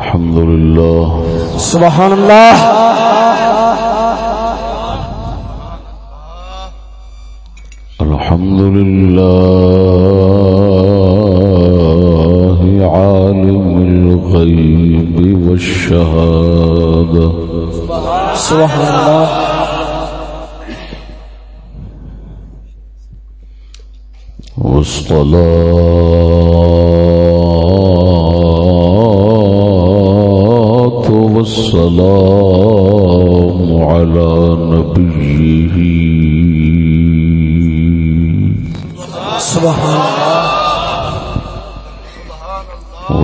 الحمد لله سبحان الله الحمد لله عالم الغيب والشهادة سبحان الله والصلاة والسلام على نبيه. سبحان الله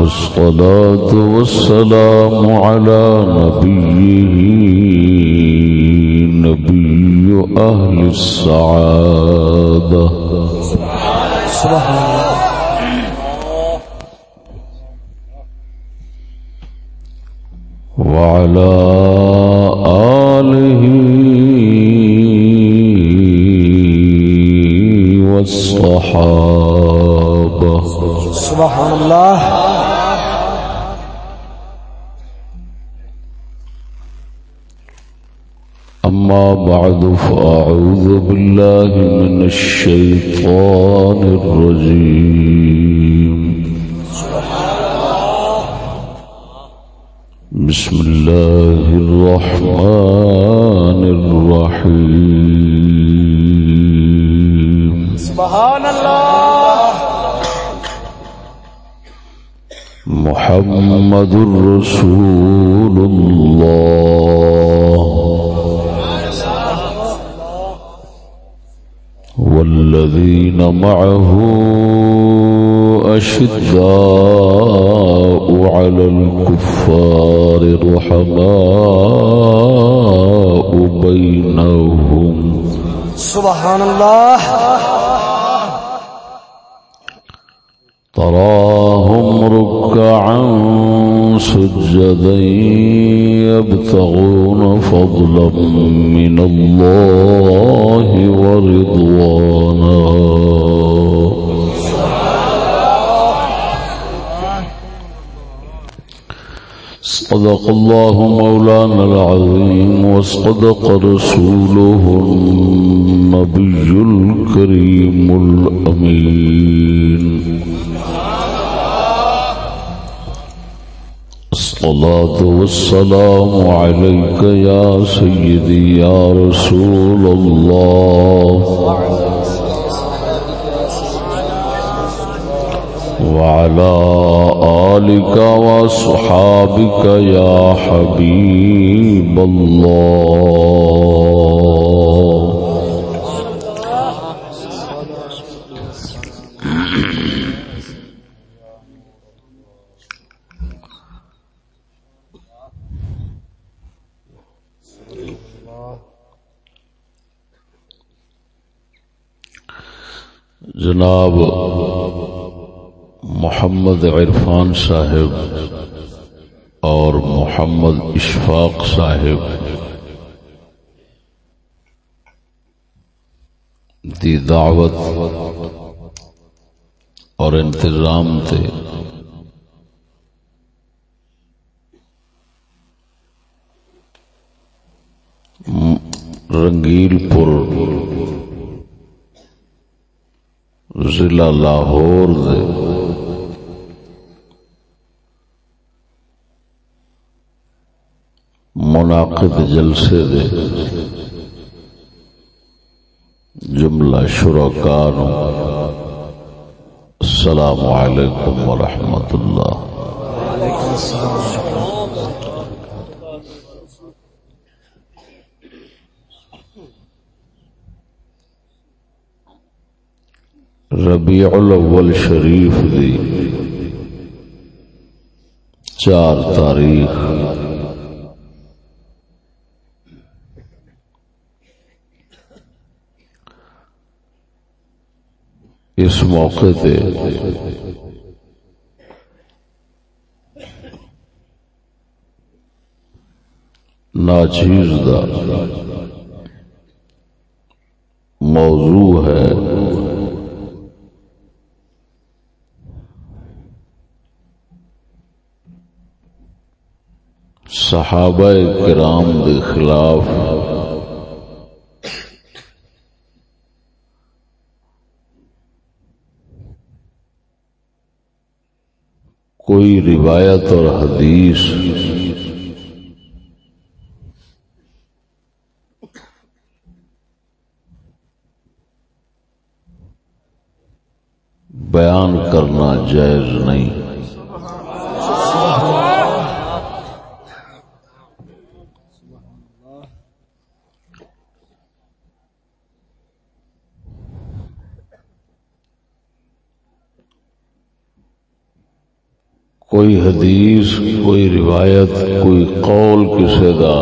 والصلاة والسلام على نبيه. نبي أهل السعادة. سبحان الله وعلى آله والصحابة. سبحان الله. أما بعد فأعوذ بالله من الشيطان الرجيم. بسم الله الرحمن الرحيم. سبحان الله محمد رسول الله. والذين معه أشداء على الكفار رحماء بينهم. سبحان الله. تراهم ركعا سجدا يبتغون فضلا من الله ورضوانا. صدق الله مولانا العظيم وصدق رسوله النبي الكريم الأمين. الصلاة والسلام عليك يا سيدي يا رسول الله. وعلى آلك وصحابك يا حبيب الله. جناب محمد عرفان صاحب اور محمد اشفاق صاحب۔ دی دعوت اور انتظام تے۔ رنگیل پور، ضلع لاہور دے۔ منعقد جلسے دے۔ جملہ شرکان السلام علیکم ورحمۃ اللہ۔ ربیع الاول شریف دی۔ چار تاریخ۔ اس موقع تے ناچیز دا موضوع ہے۔ صحابہ کرام دے خلاف کوئی روایت اور حدیث۔ بیان کرنا جائز نہیں۔ کوئی حدیث، کوئی روایت، کوئی قول کسی دا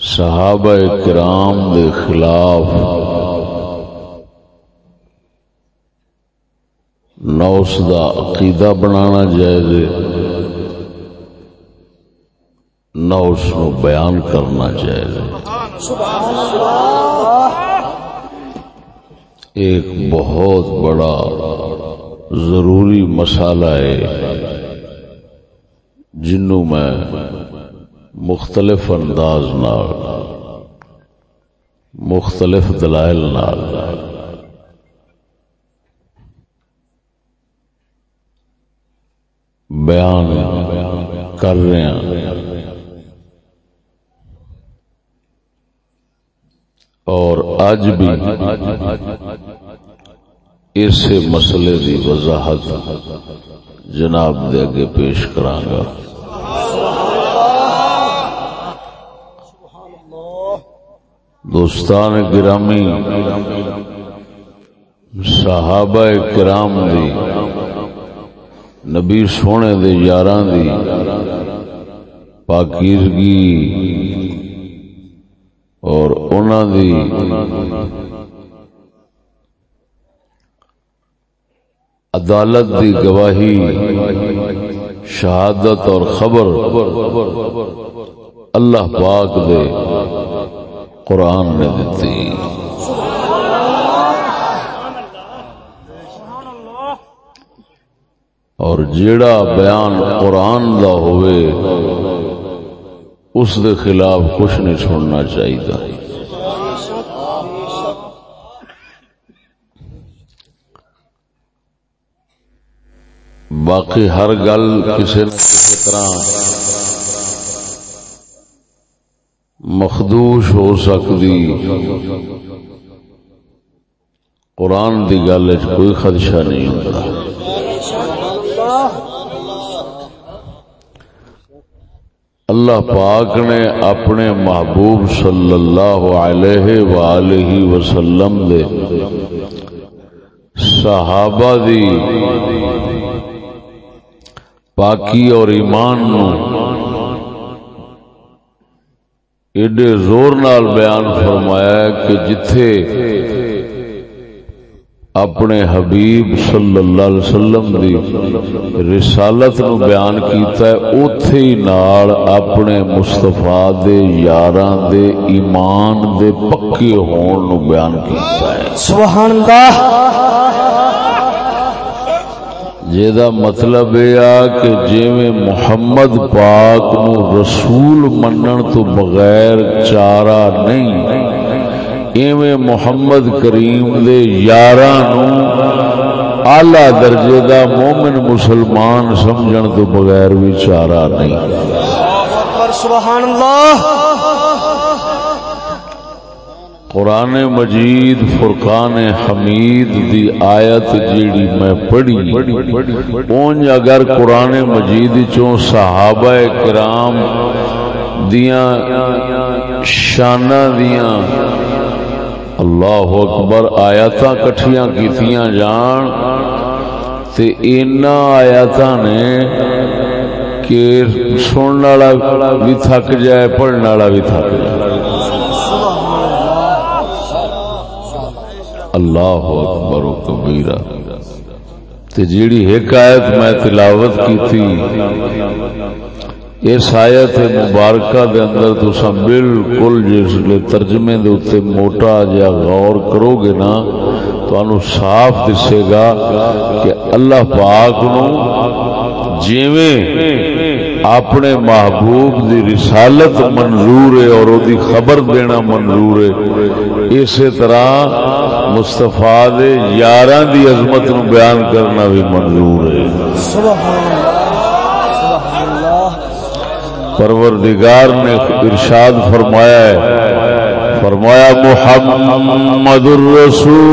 صحابہ کرام دے خلاف نہ اس دا عقیدہ بنانا جائز نہ اس نو بیان کرنا جائز ایک بہت بڑا ضروری مسالہ ہے جنوں میں مختلف انداز نال، مختلف دلائل نال۔ بیان کر رہے ہیں۔ اور اج بھی اس مسئلے کی وضاحت جناب دے اگے پیش کرانگا۔ دوستان گرامی، صحابہ کرام دی، نبی سونے دے یاراں دی پاکیزگی اور انہاں دی عدالت دی گواہی، شہادت اور خبر اللہ پاک دے قرآن نے دیتی۔ اور جیڑا بیان قرآن دا ہوئے، اس دے خلاف کچھ نہیں چھوڑنا چاہیے باقی ہر گل کسی نہ کسی طرح مخدوش ہو سکتی۔ قرآن دی گل کوئی خدشہ نہیں ہوتا۔ اللہ پاک نے اپنے محبوب صلی اللہ علیہ وآلہ وسلم دے صحابہ دی پاکی اور ایمان نو ایڈے زور نال بیان فرمایا کہ جتھے اپنے حبیب صلی اللہ علیہ وسلم دی رسالت نو بیان کیتا ہے، اوتھے ہی نال اپنے مصطفیٰ دے، یاراں دے، ایمان دے پکے ہون نو بیان کیتا ہے۔ سبحان اللہ۔ جیدہ مطلب یہ کہ جیویں محمد پاک نو رسول منن تو بغیر چارہ نہیں۔ ایویں محمد کریم دے یاراں نو اعلی درجے دا مومن مسلمان سمجھن تو بغیر بھی چارہ نہیں۔ اکبر سبحان اللہ۔ قرآن مجید، فرقان حمید دی آیت جیڑی میں پڑھی۔ اونج اگر قرآن مجید چوں صحابہ کرام دیاں شانہ دیاں اللہ اکبر آیاتاں کٹھیاں کیتیاں جان، تے اینا آیاتاں نے کہ سننے والا بھی تھک جائے پڑھنے والا بھی تھک جائے۔ اللہ اکبر و کبیرہ۔ تے جیڑی ایک آیت میں تلاوت کی تھی اس آیت مبارکہ دے اندر تو سب بالکل جس لیے ترجمے دے اتے موٹا جا غور کرو گے نا تو انو صاف دسے گا کہ اللہ پاک نو جیویں اپنے محبوب دی رسالت منظور ہے اور او دی خبر دینا منظور ہے۔ اسی طرح مستفا یار دی عظمت نو بیان کرنا بھی منظور ہے۔ پروردگار نے ارشاد فرمایا ہے۔ فرمایا محمد الرسول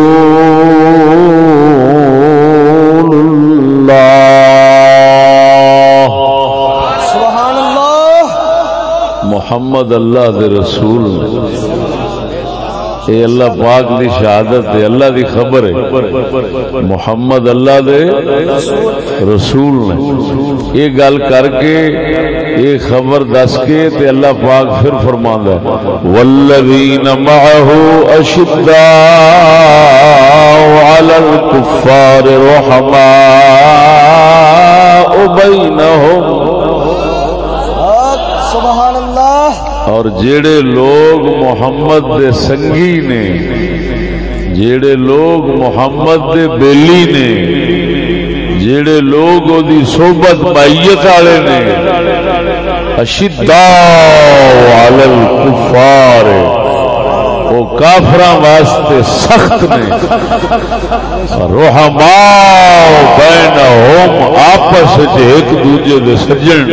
اللہ۔ محمد اللہ دے رسول۔ اے اللہ پاک دی شہادت ہے اللہ دی خبر ہے۔ محمد اللہ دے رسول نے۔ یہ گل کر کے، یہ خبر دس کے تے اللہ پاک پھر فرماندا ہے۔ والذین معه اشداء علی الكفار رحماء بینهم اور جیڑے لوگ محمد دے سنگی نے، جیڑے لوگ محمد دے بیلی نے، جیڑے لوگ او دی صحبت مائیت والے نے اشدا علی الکفار وہ کافر واسطے سخت نے روحما بین ہوم آپس ایک دوجے دے سجن۔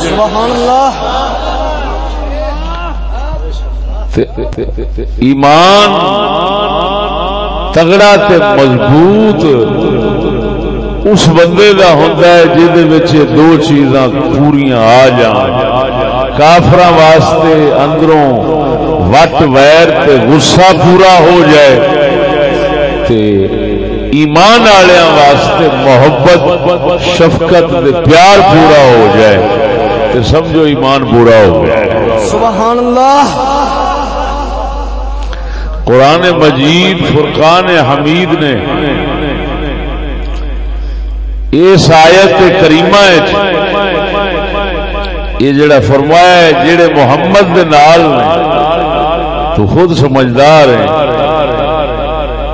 سبحان اللہ۔ ایمان تگڑا تے مضبوط اس بندے کا ہوتا ہے جہد دو چیزاں پوریا آ جان۔ کافر واسطے اندروں وٹ ویر تے غصہ پورا ہو جائے تے ایمان والوں واسطے محبت، شفقت دے پیار پورا ہو جائے۔ تے سمجھو ایمان پورا ہو گیا۔ سبحان اللہ۔ قرآن مجید، فرقان حمید نے اس آیت کریمہ یہ جڑا فرمایا ہے، جڑے محمد دے نال تو خود سمجھدار ہیں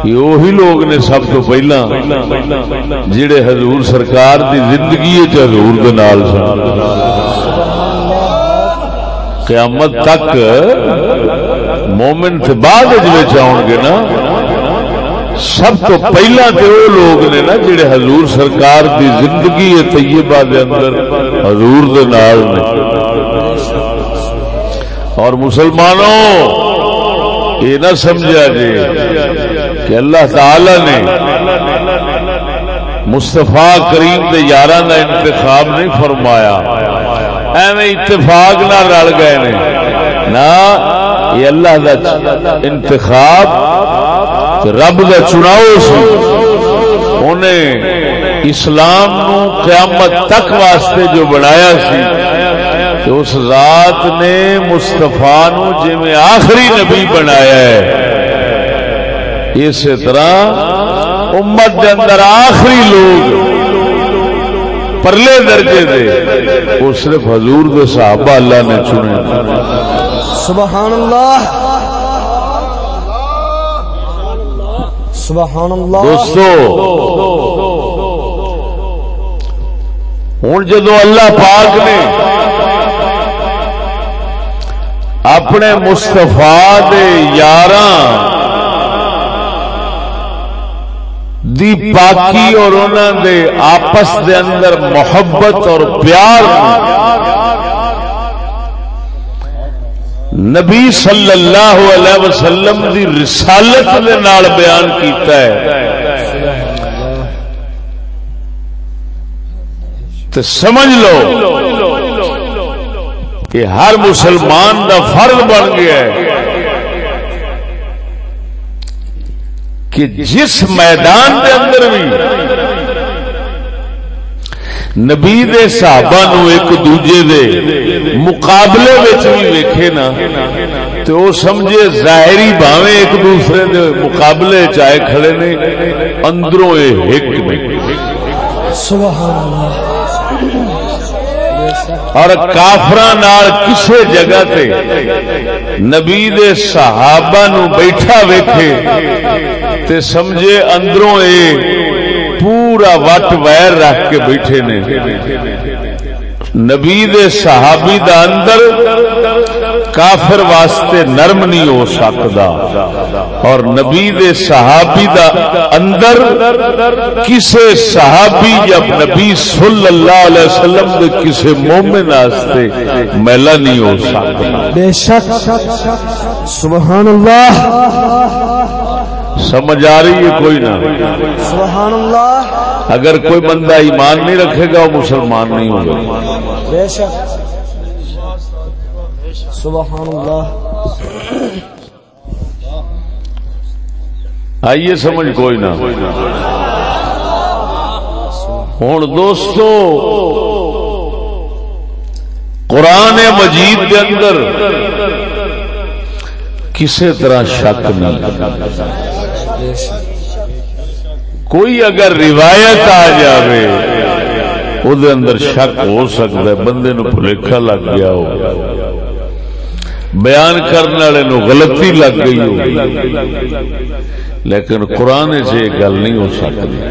یہ وہی لوگ نے سب تو پہلا، جڑے حضور سرکار دی زندگی حضور دے نال سن۔ قیامت تک مومن سے بعد آن گے نا، سب تو پہلا تو وہ لوگ نے نا جڑے حضور سرکار دی زندگی طیبہ دے اندر، حضور دے نال نے۔ اور مسلمانوں، یہ نہ سمجھا جی کہ اللہ تعالی نے مستفا کریم کے یار کا انتخاب نہیں فرمایا۔ ایویں اتفاق نہ رل گئے نے۔ نہ یہ اللہ دا انتخاب رب دا چناؤ سی۔ انہیں اسلام نو قیامت تک واسطے جو بنایا سی تو اس ذات نے مستفا نو جی میں آخری نبی بنایا ہے۔ اسی طرح امت کے اندر آخری لوگ پرلے درجے دے، وہ صرف حضور دے صحابہ اللہ نے چنے۔ سبحان اللہ سبحان اللہ دوستو ہوں جدو اللہ پاک نے اپنے مستفا دے یاراں دی پاکی اور انہوں دے آپس دے اندر محبت اور پیار نبی صلی اللہ علیہ وسلم دی رسالت دے نال بیان کیتا ہے۔ تو سمجھ لو کہ ہر مسلمان دا فرض بن گیا ہے کہ جس میدان دے اندر بھی نبی دے صحابہ نو ایک دوجے دے مقابلے بھی ویکھے نا تو وہ سمجھے ظاہری باوے ایک دوسرے دے مقابلے چائے کھڑے نے اندروں سبحان اللہ۔ اور کافر کسے جگہ تے نبی دے صحابہ نو بیٹھا ویکھے تے سمجھے اندروں اے پورا وٹ ویر رکھ کے بیٹھے نے۔ نبی دے صحابی دا اندر کافر واسطے نرم نہیں ہو سکتا اور نبی دے صحابی دا اندر کسے صحابی یا نبی صلی اللہ علیہ وسلم دے کسے مومن واسطے میلا نہیں ہو سکتا۔ بے شک۔ سبحان اللہ۔ سمجھ آ رہی ہے کوئی نہ؟ سبحان اللہ۔ اگر کوئی بندہ ایمان نہیں رکھے گا وہ مسلمان نہیں ہوگا۔ بے شک۔ سبحان اللہ۔ آئیے سمجھ کوئی نہ۔ ہوں دوستو قرآن مجید کے اندر کسی طرح شک نہیں۔ کوئی اگر روایت آ جائے وہ اندر شک ہو سکتا ہے، بندے نو بھلیکا لگ گیا ہو۔ بیان کرنے والے نو غلطی لگ گئی ہو۔ لیکن قرآن سے یہ گل نہیں ہو سکتی۔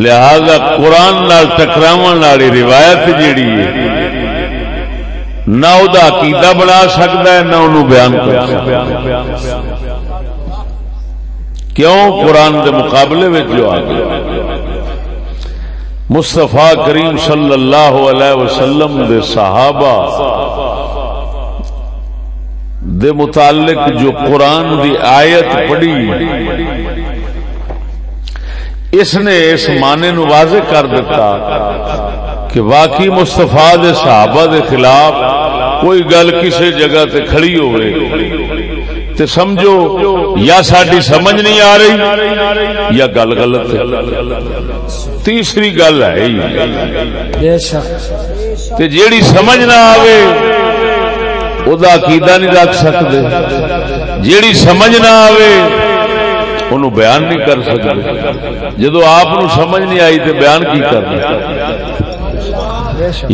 لہذا قرآن نال ٹکراو والی روایت جیڑی ہے، نہ وہ عقیدہ بنا سکتا ہے، نہ انہوں بیان کر سکتا ہے۔ کیوں قرآن دے مقابلے میں جو آ گیا مستفا کریم صلی اللہ علیہ وسلم دے صحابہ دے متعلق جو قرآن دی آیت پڑھی، اس نے اس معنی نو واضح کر دیتا کہ واقعی مستفا دے صحابہ دے خلاف کوئی گل کسی جگہ تے کھڑی ہوئے۔ تے سمجھو یا ساری سمجھ نہیں آ رہی یا گل غلط ہے۔ تیسری گل ہے تے جیڑی سمجھ نہ آوے او دا عقیدہ نہیں رکھ سکتے جیڑی سمجھ نہ آوے انہوں بیان نہیں کر سکتے جدو آپ سمجھ نہیں آئی تے بیان کی کر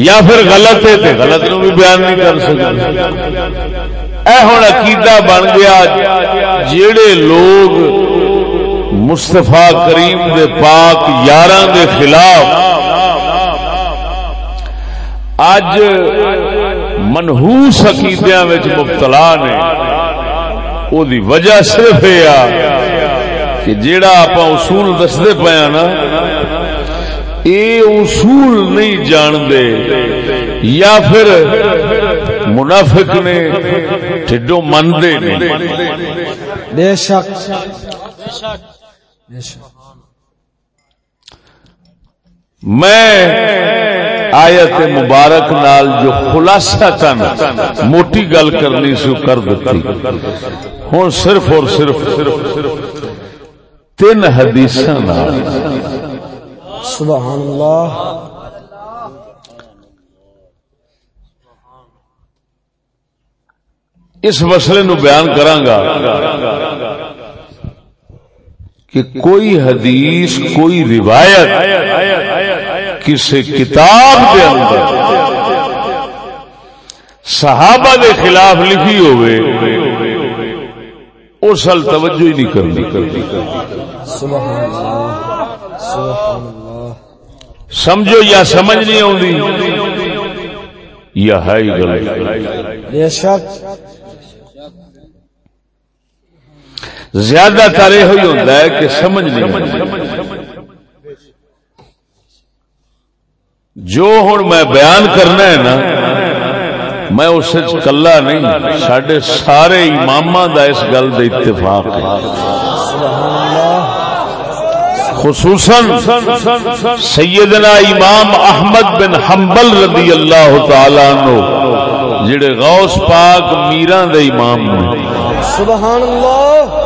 یا پھر غلط ہے تے غلط نو بھی بیان نہیں کر سکتے اے ہوں عقیدہ بن گیا جڑے لوگ مستفا کریم دے پاک یار دے خلاف اج منہوس عقیدیا مبتلا نے وہ وجہ صرف یہ آ کہ جیڑا آپ اصول دستے پیا نا یہ اصول نہیں جانتے یا پھر منافق نے ٹھڈو منتے بے شک۔ میں آیت مبارک نال جو خلاصہ تن موٹی گل کرنی سو کر دیتی۔ ہوں صرف اور صرف تین حدیث سبحان اللہ اس مسئلے نو بیان کرانگا کہ کوئی حدیث کوئی روایت کسی کتاب کے اندر صحابہ کے خلاف لکھی ہوئے اس توجہ ہی نہیں کرنی۔ سمجھو یا سمجھ نہیں آتی یا ہے بے شک۔ زیادہ تر یہ ہوتا ہے کہ سمجھ نہیں جو ہوں میں بیان کرنا ہے نا میں اس کلا نہیں سڈے سارے امام دا اس گل دے اتفاق خصوصاً سیدنا امام احمد بن حنبل رضی اللہ تعالی عنہ جڑے غوث پاک میران دے امام نے سبحان اللہ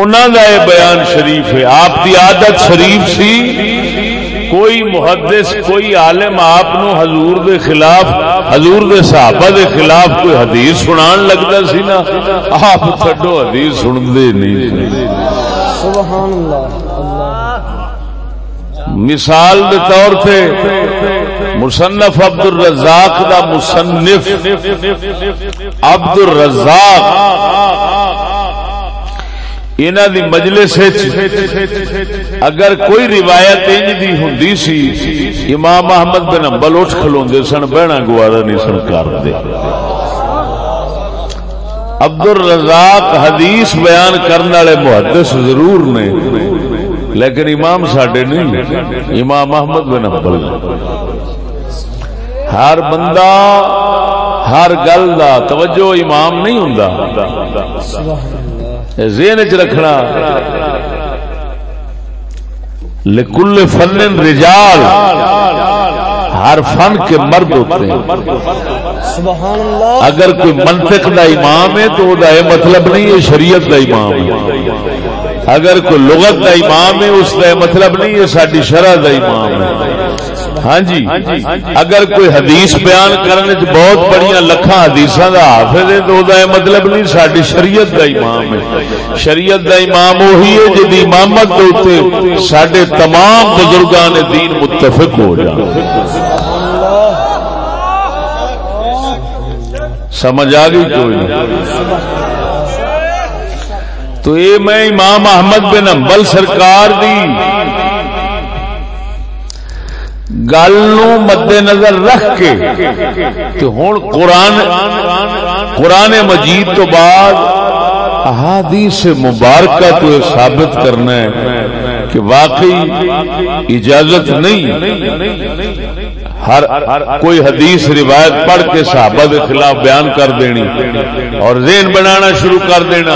انہوں کا یہ بیان شریف ہے۔ آپ کی عادت شریف سی؟ کوئی محدث کوئی عالم آپ حضور دے خلاف حضور دے صحابہ دے خلاف کوئی حدیث سنان لگتا سی نا؟ آپ چڈو حدیث سنتے نہیں سبحان اللہ۔ مثال کے طور پہ مصنف عبد الرزاق دا مصنف عبد الرزاق انہ دی مجلس اگر کوئی روایت انج دی ہوں سی، امام محمد بن امبل اٹھ کھلوندے سن، بہنا گوارا نہیں سن، کر دے۔ عبد الرزاق حدیث بیان کرنے والے محدث ضرور نے، لیکن امام ساڈے نہیں امام محمد بن امبل ہر بندہ ہر گل دا توجہ امام نہیں ہوں ذہن چ رکھنا. لکل فن رجال ہر فن کے مرد ہوتے ہیں۔ اگر کوئی منطق دا امام ہے تو وہ مطلب نہیں ہے شریعت دا امام ہے۔ اگر کوئی لغت دا امام ہے اس کا مطلب نہیں ہے ساری شرح دا امام ہے۔ ہاں جی. اگر کوئی حدیث بیان کرنے بہت بڑی لکھان حدیث دا حافظ ہے تو وہ مطلب نہیں ساری شریعت دا امام ہے. شریعت دا امام وہی ہے جی امامت کے سڈے تمام بزرگان دین متفق ہو جائے سمجھ آ گئی کوئی تو یہ میں امام احمد بن امبل سرکار دی گل مد نظر رکھ کے تو ہوں قرآن قرآن مجید تو بعد احادیث مبارکہ تو یہ ثابت کرنا ہے کہ واقعی اجازت نہیں۔ ہر کوئی حدیث روایت پڑھ کے صحابہ کے خلاف بیان کر دینی اور ذہن بنانا شروع کر دینا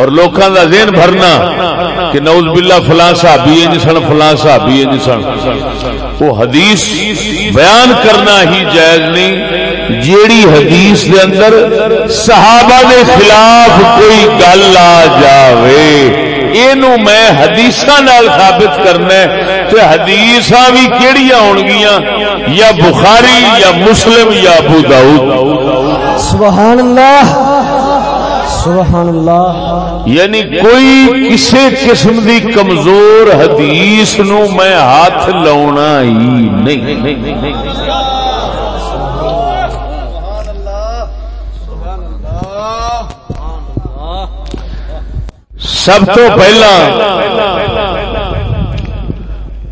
اور لوکاں دا ذہن بھرنا کہ نوز باللہ فلاں صحابی ہے سن، فلاں صحابی ہے سن۔ وہ حدیث بیان کرنا ہی جائز نہیں۔ جیڑی حدیث دے اندر صحابہ دے خلاف کوئی گل آ جاوے، اینو میں حدیثاں نال ثابت کرنا ہے۔ تے حدیثاں بھی کیڑیاں ہون گیاں، یا بخاری، یا مسلم، یا ابو داؤد۔ سبحان اللہ! سبحان اللہ یعنی کوئی کسی قسم دی کمزور حدیث نو میں ہاتھ لاؤنا ہی نہیں۔ سب تو پہلا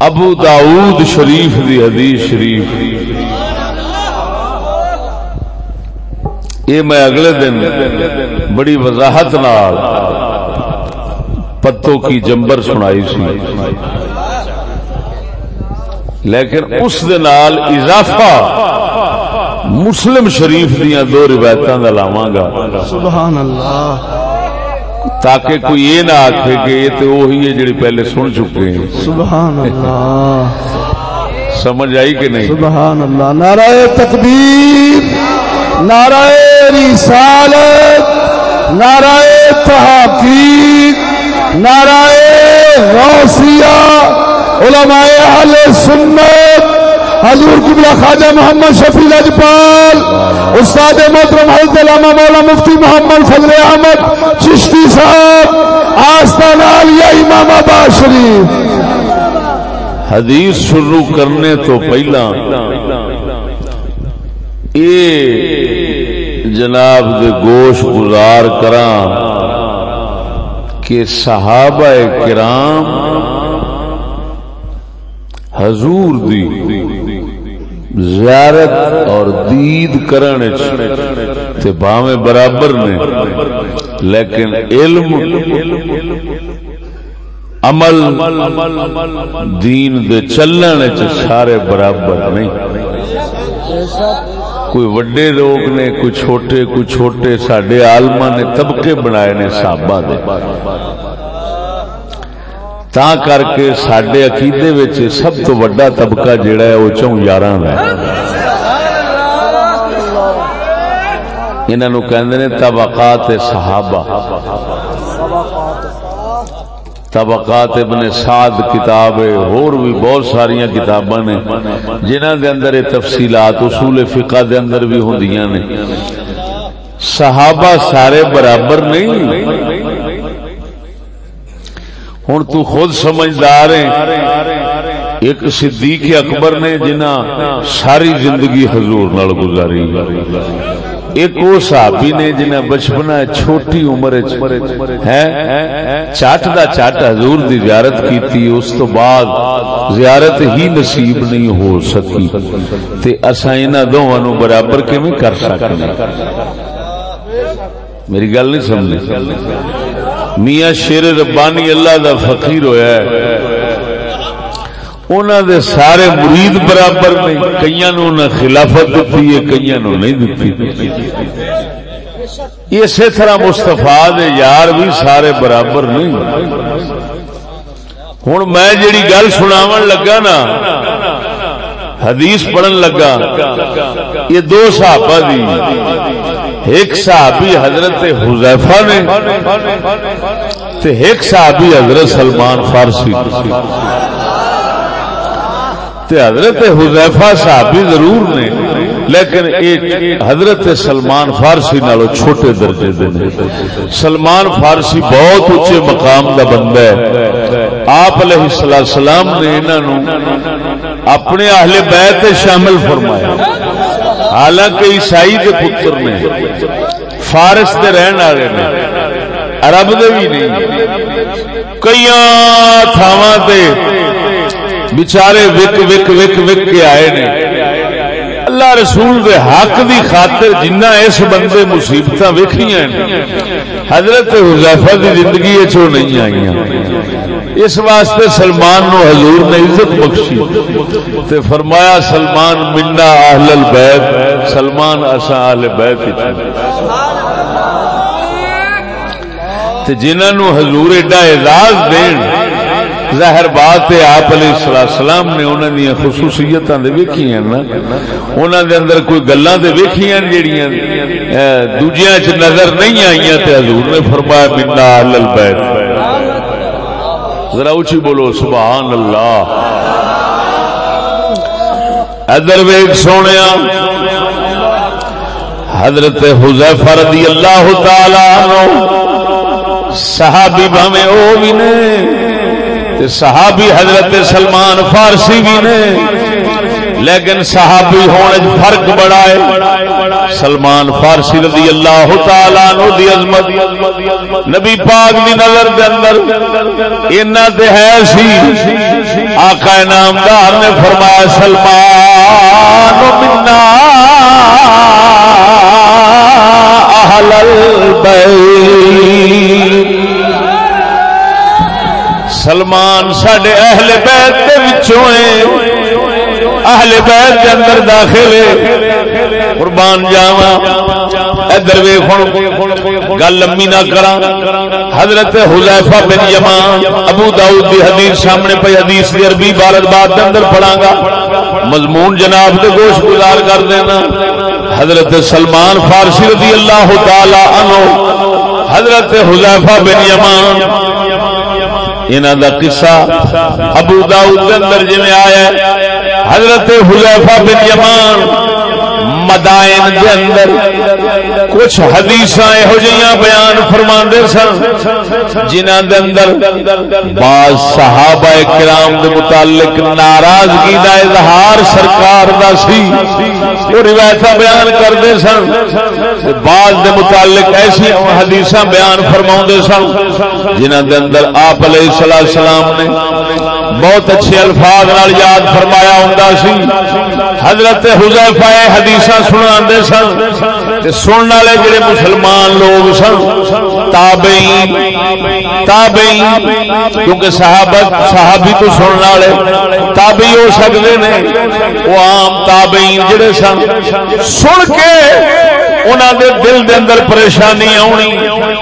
ابو داؤد شریف دی حدیث شریف۔ یہ میں اگلے دن بڑی وضاحت نال پتوں کی جمبر سنائی سی۔ لیکن اس دے نال اضافہ مسلم شریف دیا دو روایتوں کا لاوا گا سبحان اللہ تاکہ کوئی یہ نہ آخے کہ یہ تو وہی ہے جڑی پہلے سن چکے ہیں۔ سبحان اللہ سمجھ آئی کہ نہیں؟ سبحان اللہ نعرہ تکبیر نعرہ رسالت۔ نعرہ تحقیق، نعرہ غوثیہ، علماء اہل سنت، حضور قبلہ خواجہ محمد شفیع لجپال استاد محترم حضرت علامہ مولا مفتی محمد فضل احمد چشتی صاحب آستان عالیہ امام آباد شریف۔ حدیث شروع کرنے تو پہلا اے جناب دے گوش گزار کراں کہ صحابہ کرام حضور دی زیارت اور دید کرنے تے باویں برابر نے، لیکن علم، عمل دین دے چلنے سارے برابر نہیں۔ کوئی وڈے لوگ نے، کوئی چھوٹے کوئی چھوٹے سڈے آلما نے طبقے بنائے نے صحابہ دے۔ تا کر کے سڈے عقیدے سب تو وڈا طبقہ جڑا ہے وہ چون یار انہوں کہ طبقات صحابہ۔ طبقات ابن سعد کتاب اور بھی بہت ساری کتاباں نے جنہ دے اندر تفصیلات، اصول فقہ دے اندر بھی ہوں نے۔ صحابہ سارے برابر نہیں۔ ہوں تو خود سمجھدار ہے ایک صدیق اکبر نے جنہ ساری زندگی حضور نال گزاری۔ ایک وہ صحابی نے جنہیں بچپنا چھوٹی عمر ہے چٹ دا چٹ حضور دی زیارت کی تھی اس تو بعد زیارت ہی نصیب نہیں ہو سکی۔ تے اسا انہاں دوواں نو برابر کیویں کر سکنے؟ میری گل نہیں سمجھ میاں شیر ربانی اللہ دا فقیر ہویا ہے۔ انہوں دے سارے مرید برابر نے کئی نو خلافت دیتی ہے کئی نو نہیں دیتی اسی طرح مستفا یار بھی سارے برابر نہیں۔ ہوں میں جیڑی گل سناو لگا نا، حدیث پڑھن لگا، یہ دو صحابہ دی۔ ایک صحابی حضرت حذیفہ نے، تے ایک صحابی حضرت سلمان فارسی۔ تے حضرت حذیفہ صحابی ضرور نے، لیکن ایک حضرت سلمان فارسی نالو چھوٹے درجے دے نے۔ سلمان فارسی بہت اونچے مقام دا بندہ ہے۔ آپ علیہ السلام نے انہوں اپنے اہل بیت شامل فرمایا۔ حالانکہ عیسائی کے پتر نے، فارس دے رہن والے نے، عرب دے بھی نہیں۔ کئی تھاواں تے بچارے وک وک وک وک کے آئے نے۔ اللہ رسول دے حق دی خاطر جنہ اس بندے مصیبت ویکھیاں حضرت حذیفہ دی زندگی چو نہیں آئی اس واسطے سلمان نو حضور نے عزت بخشی۔ تے فرمایا، سلمان، منا اہل البیت۔ سلمان اسا اہل بیت تے جنہاں نو حضور ایڈا اعزاز دین ظاہر بات ہے آپ علیہ السلام نے انہوں نے خصوصیت ویکھی نا انہوں دے اندر کوئی گلا ویکھی جہیا دوجیا چ نظر نہیں آئی تے حضور نے فرمایا، منا لل بیت ذرا اچھی بولو سبحان اللہ ادر ویگ سونے حضرت حذیفہ رضی اللہ تعالی صحابی بھاویں، او بھی نے صحابی حضرت سلمان فارسی بھی نے۔ لیکن صحابی ہونے فرق بڑا ہے۔ سلمان فارسی رضی اللہ تعالیٰ نو دی عظمت۔ نبی پاک دی نظر دے اندر اینا تے ہے سی۔ آقا نامدار نے فرمایا، سلمان منا اہل البیت سلمان سڈے اہل بیت کے وچوں اہل بیت کے اندر داخل قربان جاوا ادھر گل لمبی نہ کرا حضرت حذیفہ بن یمان، ابو داؤد دی حدیث سامنے پہ حدیث دی عربی عبارت بات کے اندر پڑھا گا۔ مضمون جناب کے گوش گزار کر دینا۔ حضرت سلمان فارسی رضی اللہ تعالی عنہ، حضرت حذیفہ بن یمان انہوں دا قصہ ابو داؤد اندر جویں آیا حضرت حذیفہ بن یمان مدائن دے اندر کچھ حدیث یہو جہاں بیان فرما سن جنہ دے اندر بعض صحابہ کرام دے متعلق ناراضگی دا اظہار سرکار دا سی، وہ روایت بیان کرتے سن۔ بعض دے متعلق ایسی حدیث بیان فرما سن جنہ دے اندر آپ علیہ السلام نے بہت اچھے الفاظ یاد فرمایا ہوں سی۔ حضرت حضیفہ حدیث سنا سن سننے والے جڑے مسلمان لوگ سن، تابعین تابعین، کیونکہ صحابت صحابی تو سننے والے تابعی ہو سکتے ہیں وہ عام تابعین جڑے سن۔ سن کے انہوں دے دل دے اندر پریشانی آنی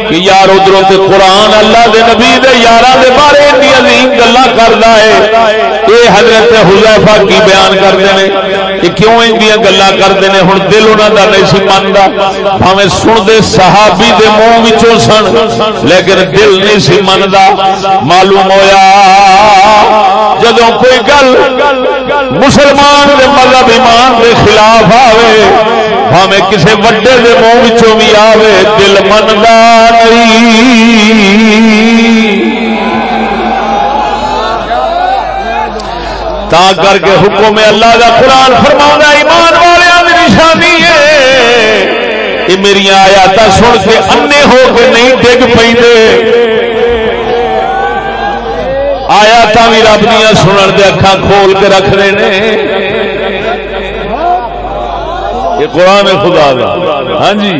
کہ یار ادھر تے قرآن اللہ دے نبی دے یارہ دے بارے اتنی عظیم گلا کرتا ہے۔ یہ حضرت حلیفہ کی بیان کرتے ہیں کہ کیوں ان گلا کرتے ہیں ہوں دل انہوں کا نہیں سی منتا بھاوے سنتے صحابی دے منہ سن، لیکن دل نہیں سی منتا معلوم ہویا جدو کوئی گل مسلمان دے مذہب ایمان دے خلاف آئے ہمیں کسی وڈے دے منہ بھی آوے، دل منگا نہیں۔ تا کر کے حکم اللہ کا قرآن فرما ایمان والے نشانی ہے یہ میری آیات سن کے انے ہو کے نہیں ڈگ پہ آیات بھی رب دیا سنن دے اکھا کھول کے رکھ رہے ہیں یہ قرآن خدا دا ہاں جی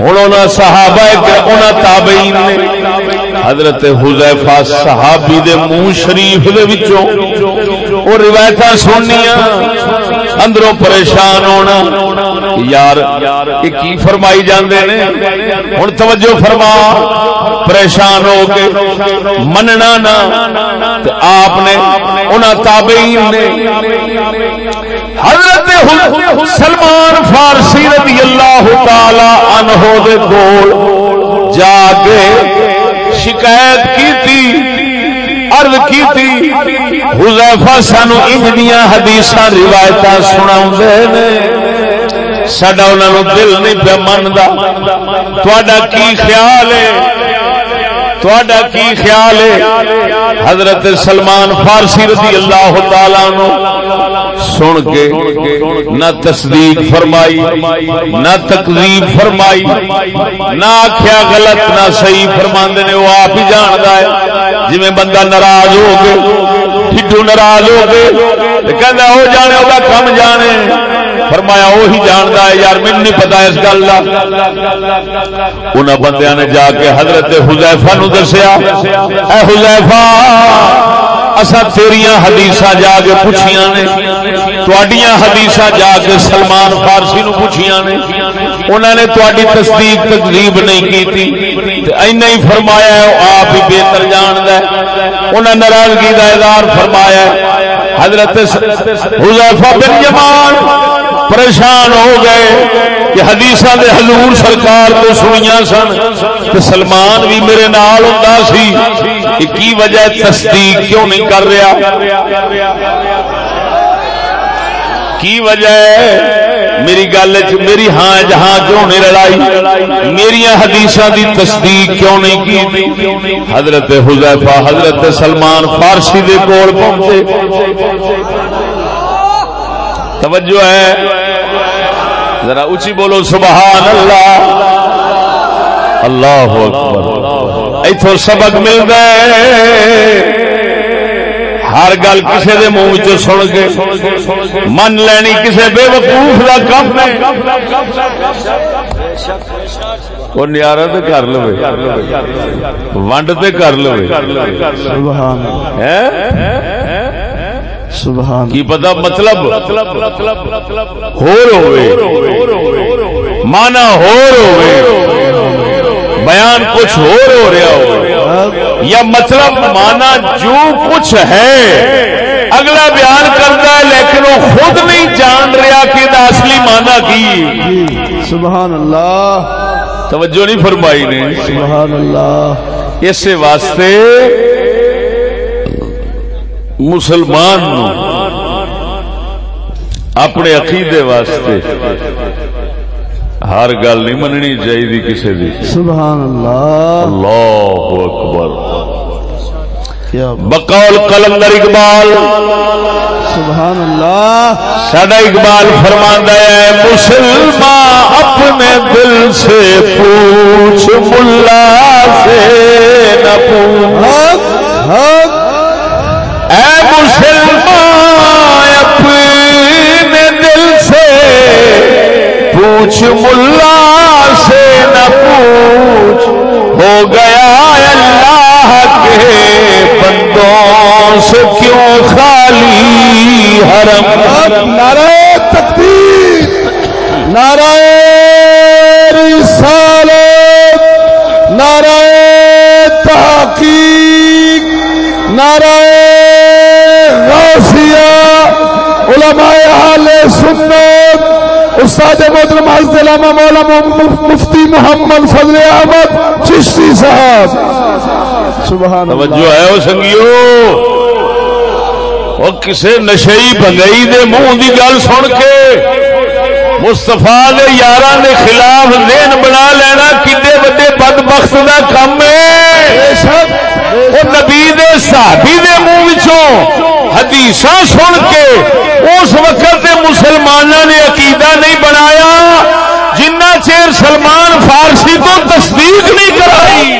ہوں صحابہ تابعین نے حضرت حذیفہ صحابی دے منہ شریف دے وچوں او روایت سننیاں، اندروں پریشان ہونا۔ یار، یہ کی فرمائی جاندے نے؟ ہن توجہ فرما، پریشان ہو کے مننا نہ آپ نے، انہاں تابعین نے حضرت سلمان فارسی رضی اللہ تعالی عنہ دے کول جا کے شکایت کی تھی عرض کی تھی حذیفہ سانو انجنیاں حدیثاں روایتاں سناوندے نے۔ ساڈا انہاں نو دل نہیں پہ مندا تہاڈا کی خیال ہے؟ تھوڑا کی خیال ہے؟ حضرت سلمان فارسی رضی اللہ تعالی نو سن کے نہ تصدیق فرمائی، نہ تقریب فرمائی، نہ آخیا غلط، نہ صحیح فرما نے، وہ آپ ہی جانتا ہے۔ جی بندہ ناراض ہو گئے ٹھڈو ناراض ہو گئے کہ وہ جانے وہ کم جانے۔ فرمایا وہی جانتا ہے، یار مجھے نہیں پتا اس گل کا ان بندیا نے جا کے حضرت حزیفا نو دسیا، اے حزیفا اصا تیریا حدیث جا کے پوچھیا نے۔ تڈیا حدیث جا کے سلمان فارسی نو پوچھیا نے۔ انہوں نے تاری تصدیق تقریب نہیں کی اینا ہی فرمایا آپ ہی بہتر جان ہے۔ انہیں ناراضگی کا اظہار فرمایا حضرت حزیفہ بن جمان پریشان ہو گئے کہ حدیث دے حضور سرکار تو سنیا سن کہ سلمان بھی میرے نال ہوں سی، کہ کی وجہ تصدیق کیوں نہیں کر رہا؟ کی وجہ ہے؟ میری گل میری ہاں جہاں کیوں نہیں رڑائی میری حدیث دی تصدیق کیوں نہیں کی؟ حضرت حذیفہ، حضرت سلمان فارسی دے کول پہنچے۔ توجہ ہے۔ ذرا اچھی بولو سبحان اللہ اللہ اکبر۔ اتو سبق مل گئے ہر گل کسی کے منہ سن کے۔ من لینی کسی بے وقوف کا کم وہ نیارا تو کر لو ونڈ تو کر لو سبحان کی پتا مطلب مانا بیان کچھ ہو رہا ہو یا مطلب مانا جو کچھ ہے اگلا بیان کرتا ہے لیکن وہ خود نہیں جان رہا کہ اصلی مانا کی۔ سبحان اللہ۔ توجہ نہیں فرمائی نے۔ سبحان اللہ۔ اس واسطے مسلمان اپنے عقیدے واسطے ہر گل نہیں مننی چاہیے کسی سبحان اللہ۔ اللہ اکبر۔ بقول کلندر اقبال۔ سبحان اللہ۔ سڈا اقبال فرما ہے مسلمان اپنے دل سے پوچھ ملا سے نہ پوچھ۔ اے مسلمان اپنے دل سے۔ پوچھ ملا سے نہ پوچھ، ہو گیا اللہ کے بندوں سے کیوں خالی حرم؟ نعرہ تکبیر نعرہ رسالت، نعرہ تحقیق، نعرہ علماء سنت استاد محترم حضرت علامہ مولانا مفتی محمد فضل احمد چشتی صاحب۔ سبحان توجہ ہے وہ سنگیو۔ وہ کسے نشئی بگئی دے منہ دی گل سن کے مستفا دے یار دے خلاف ذہن بنا لینا کڈے وڈے بد بخت کا کم ہے۔ وہ نبی دے صحابی دے منہ حدیث سن کے اس وقت مسلمانوں نے عقیدہ نہیں بنایا جنہ چیر سلمان فارسی تو تصدیق نہیں کرائی۔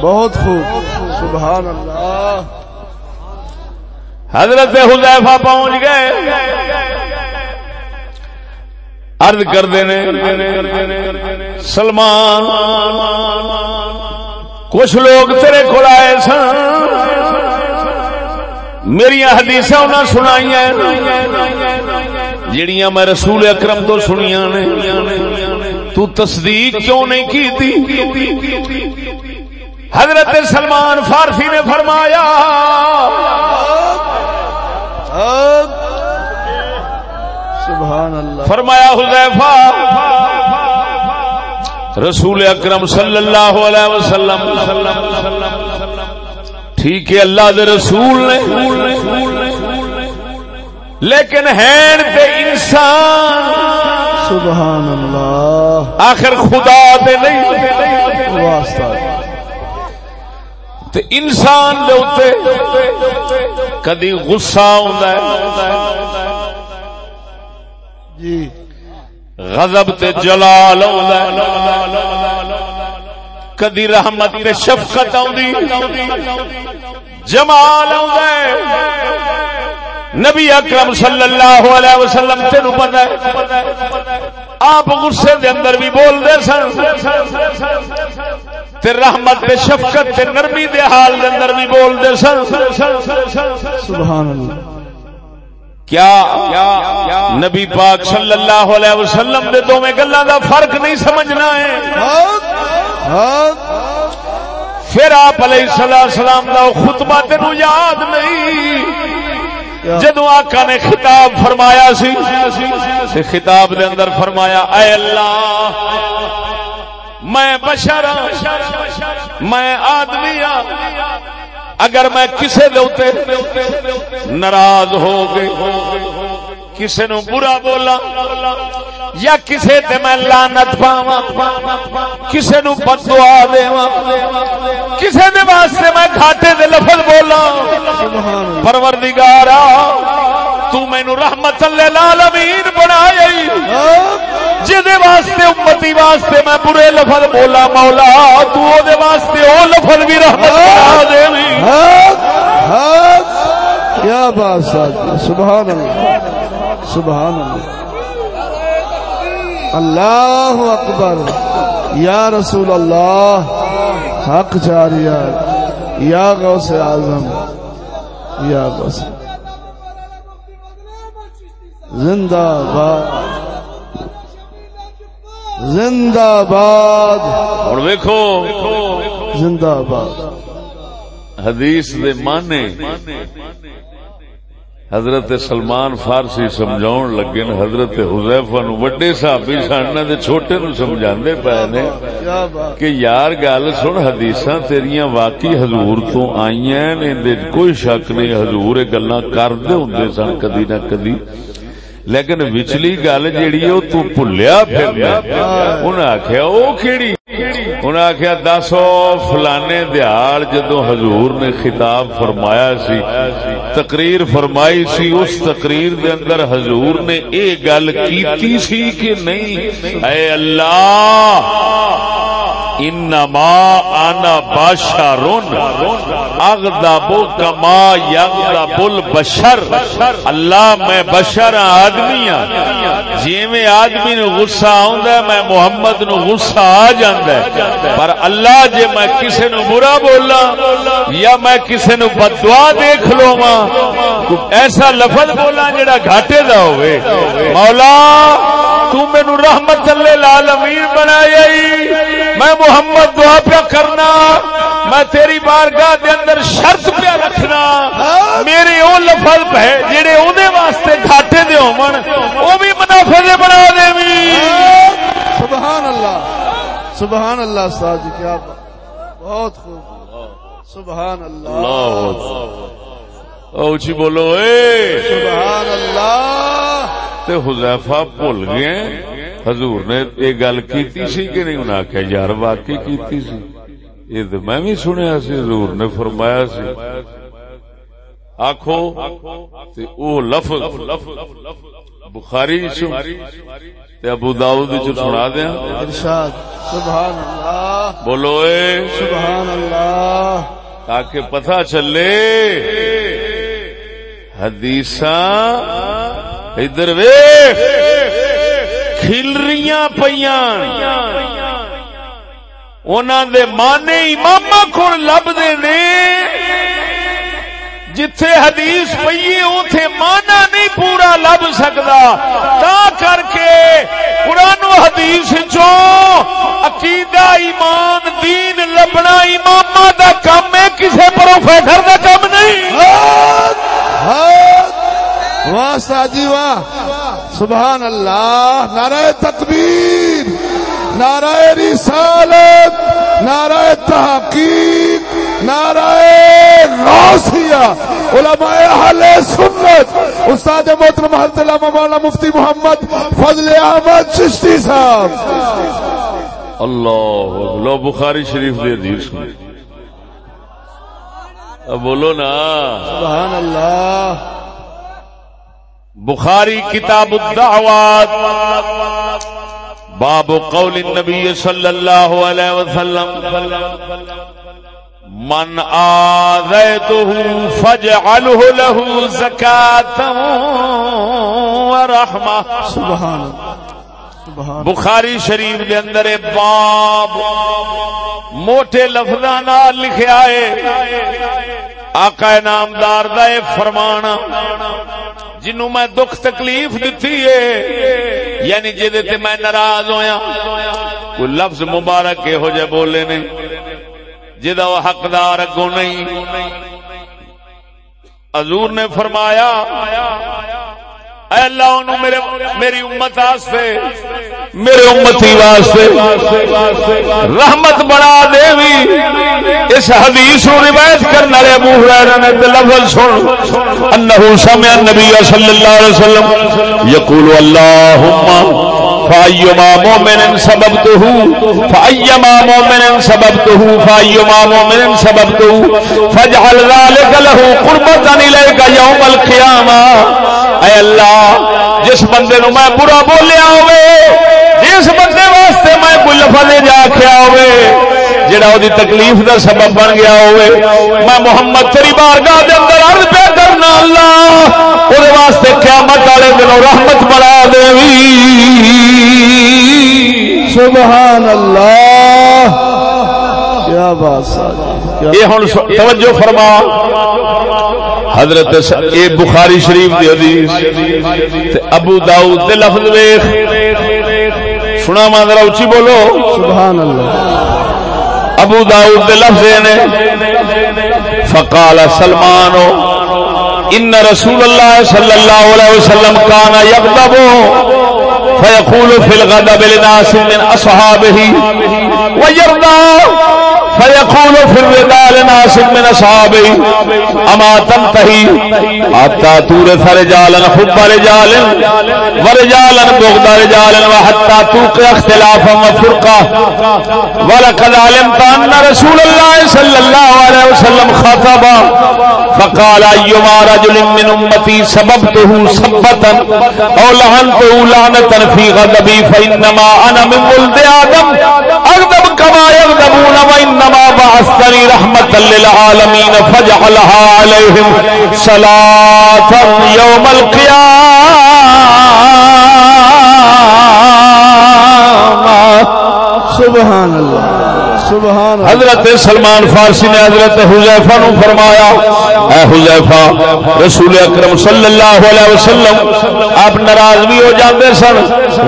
بہت خوب۔ سبحان اللہ۔ حضرت حذیفہ پہنچ گئے۔ عرض کر دینے سلمان کچھ لوگ تیرے کو آئے سن۔ میری حدیث انہیں سنائی جڑیاں میں رسول اکرم تو سنیا نے۔ تو تصدیق کیوں نہیں کی تھی حضرت سلمان فارسی نے فرمایا سبحان اللہ۔ فرمایا حذیفہ رسول اکرم صلی اللہ علیہ وسلم ٹھیک ہے اللہ دے رسول نے۔ لیکن ہین تے انسان۔ سبحان اللہ۔ آخر خدا تے نہیں۔ واسطہ۔ تے انسان دے اوتے کدی غصہ ہوندا ہے۔ جی۔ غضب تے جلال کدی رحمت تے شفقت آوندی۔ جمال نبی اکرم صلی اللہ علیہ وسلم تینو پتہ ہے۔ آپ غصے دے اندر بھی بول دے سن۔ تے رحمت تے شفقت تے نرمی دے حال دے اندر بھی بول دے سن۔ سبحان اللہ۔ کیا نبی پاک صلی اللہ علیہ وسلم دے دو میں گلاں دا فرق نہیں سمجھنا ہے؟ پھر آپ علیہ الصلوۃ والسلام دا خطبہ تینو یاد نہیں۔ جدو آقا نے خطاب فرمایا سی، تے خطاب دے اندر فرمایا، اے اللہ، میں بشر ہاں، میں آدمی ہاں اگر میں کسے دے ناراض ہو گئے، کسے نو برا بولا یا کسے تے میں لانت پاواں، کسے نو بد دعا دیواں، کسے دے واسطے میں کھاٹے دے لفظ بولا پروردگارا تو مینو رحمت للعالمین بنایا جدے واسطے امتی واسطے میں برے لفظ بولا مولا، تو او دے واسطے او لفظ بھی رحمت بنا دے کیا بات ساتھ، سبحان اللہ سبحان اللہ۔ اللہ اکبر۔ یا رسول اللہ، حق جاریہ۔ یا غوث اعظم۔ یا غوث۔ زندہ باد زندہ باد۔ اور دیکھو زندہ باد۔ حدیث دے مانے حضرت سلمان فارسی سمجھاؤن لگے حضرت حذیفہ نو وڈے صحابی سن دے چھوٹے نو سمجھاندے پئے نے کہ یار گل سن حدیثاں تیریاں واقعی حضور تو آئیاں نے دے کوئی شک نہیں حضور اے گلاں کردے ہوندے سن کدی نہ کدی۔ لیکن وچلی گل جیڑی ہے او تو بھلیا پھرنا انہاں آکھیا، او کیڑی؟ انہاں آخیا دسو فلانے دیہڑ جدو حضور نے خطاب فرمایا سی، تقریر فرمائی سی، اس تقریر دے اندر حضور نے اے گل کیتی سی کہ نہیں؟ اے اللہ! انما انا بشرن اغضب کما یغضب البشر. اللہ میں بشر ہاں آدمی ہاں۔ جویں آدمی نو غصہ آوندا ہے، میں محمد نو غصہ آ جاندا ہے۔ پر اللہ جے میں کسے نو برا بولا یا میں کسے نو بد دعا دیکھ لواں، ایسا لفظ بولا جڑا گھاٹے دا ہوئے۔ مولا، تو مینو رحمت للعالمین بنایا ہی میں محمد دعا پیا کرنا میں تیری بارگاہ دے اندر شرط پیا رکھنا۔ میرے او لفظ ہے جڑے اودے واسطے گھاٹے دے ہون او بھی منافع دے بنا دے سبحان اللہ سبحان اللہ استاد جی کیا بات۔ بہت خوب۔ سبحان اللہ۔ اونچی بولو اے۔ سبحان اللہ۔ تے حذیفہ بھول گئے حضور نے یہ گل کیتی سی کہ نہیں؟ انہاں آخیا یار واقعی کیتی سی۔ یہ تو میں بھی سنیا سی حضور نے فرمایا سی۔ آخو او لفظ بخاری ابو داؤد سنا دیا۔ ارشاد سبحان اللہ بولو اے۔ سبحان اللہ تاکہ پتہ چلے۔ حدیث ادھر وے کھلریاں پیاں انہوں دے مانے امام کو لبدے نے۔ جتھے حدیث پیے اتے مانا نہیں پورا لب سکتا تا کر کے قرآن و حدیث چو عقیدہ، ایمان، دین لبنا امام دا کام ہے کسی پروفیسر دا کام نہیں۔ ہاں، ہاں۔ واہ ساجی واہ۔ سبحان اللہ۔ نعرہ تکبیر نعرہ رسالت نعرہ تحقیق نعرہ غوثیہ علماء اہل سنت۔ استاد محترم حضرت علامہ مولانا مفتی محمد فضل احمد چشتی صاحب۔ اللہ لو بخاری شریف دے اب بولو نا۔ سبحان اللہ۔ بخاری کتاب الدعوات باب قول النبی صلی اللہ علیہ وسلم من آذیته فجعله له زکاة ورحمة سبحان بخاری شریف دے اندر باب موٹے لفظاں لکھیا ہے آقا نامدار دا اے فرمانا جنوں میں دکھ تکلیف دتی ہے یعنی جے تے میں ناراض ہویا۔ کوئی لفظ مبارک ہو جے بولے نے جدا وہ حقدار اگوں نہیں۔ حضور نے فرمایا، اے اللہ انہوں میرے میری امت واسطے میرے امتی واسطے رحمت بنا دے وی۔ اس حدیث کو روایت کرنے والے ابو ہریرہ نے لفظ سن۔ انه سمع النبي صلی اللہ علیہ وسلم یقول اللهم فأيما مؤمن سببته فأيما مؤمن سببته فأيما مؤمن سببته، فاجعل ذلك له قربة إليك يوم القيامة۔ اے اللہ جس بندے نو میں برا بولیا ہوئے جس بندے واسطے میں کوئی لفظ جا آخیا ہوئے جڑا وہ تکلیف دا سبب بن گیا ہوئے میں محمد تیری بارگاہ دے اندر عرض پہ کرنا اللہ وہ واسطے قیامت والے دنوں رحمت بنا دے سبحان اللہ۔ کیا بات یہ ہوں توجہ فرما حضرت اے بخاری شریف دی حدیث تے ابو داؤد دے لفظ ویکھ۔ سنا ما ذرا اونچی بولو۔ سبحان اللہ ابو داؤد دے لفظ نے۔ فقال سلمان ان رسول اللہ صلی اللہ علیہ وسلم كان يغضب فيقول في الغضب لناس من اصحابه ويرضى فيقول في الرضا لناس من اصحابه اما تنتهي حتى تورث رجالا، حب رجال، ورجالا، بغض رجال، وحتى توقع اختلافا وفرقا. ولقد علمت ان رسول الله صلى الله عليه وسلم خطب فقال ايما رجل من امتي سببته سبتا او لعنته لعنه في غضبي فانما انا من ولد ادم اغضب كما يغضبون وانما كما بعثتني رحمة للعالمين فاجعلها عليهم صلاة يوم القيامة سبحان الله سبحان حضرت سلمان فارسی نے حضرت حذیفہ نو فرمایا، اے حذیفہ، رسول اکرم صلی اللہ علیہ وسلم، آپ ناراض بھی ہو جاندے سن،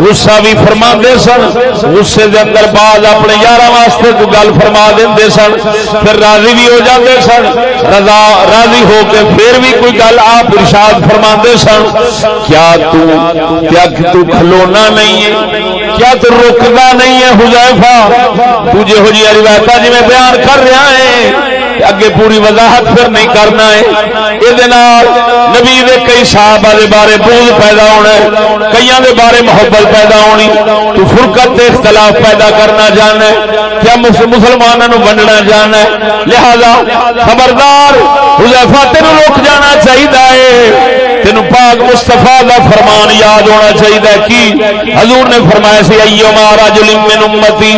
غصہ بھی فرماندے سن، غصے دے اندر بعض اپنے یاراں واسطے کوئی گل فرما دیندے سن، پھر راضی بھی ہو جاندے سن، رضا، راضی ہو کے پھر بھی کوئی گل آپ ارشاد فرماندے سن، کیا تو کیا تو کھلونا نہیں ہے؟ کیا تو روکتا نہیں ہے حذیفہ تجھے ہو جی روایت جی میں بیان کر رہا ہے اگے پوری وضاحت پھر نہیں کرنا ہے۔ یہ نبی دے کئی صاحب دے بارے بوجھ پیدا ہونا ہے کئی دے بارے محبت پیدا ہونی، تو فرقت تے اختلاف پیدا کرنا جانا ہے، کیا مسلمانوں ونڈنا جانا ہے۔ لہذا خبردار حذیفہ تینوں روک جانا چاہیے تین پاک مستفا کا فرمان یاد ہونا چاہیے کی حضور نے فرمایا سی ایو مارا جلم امتی۔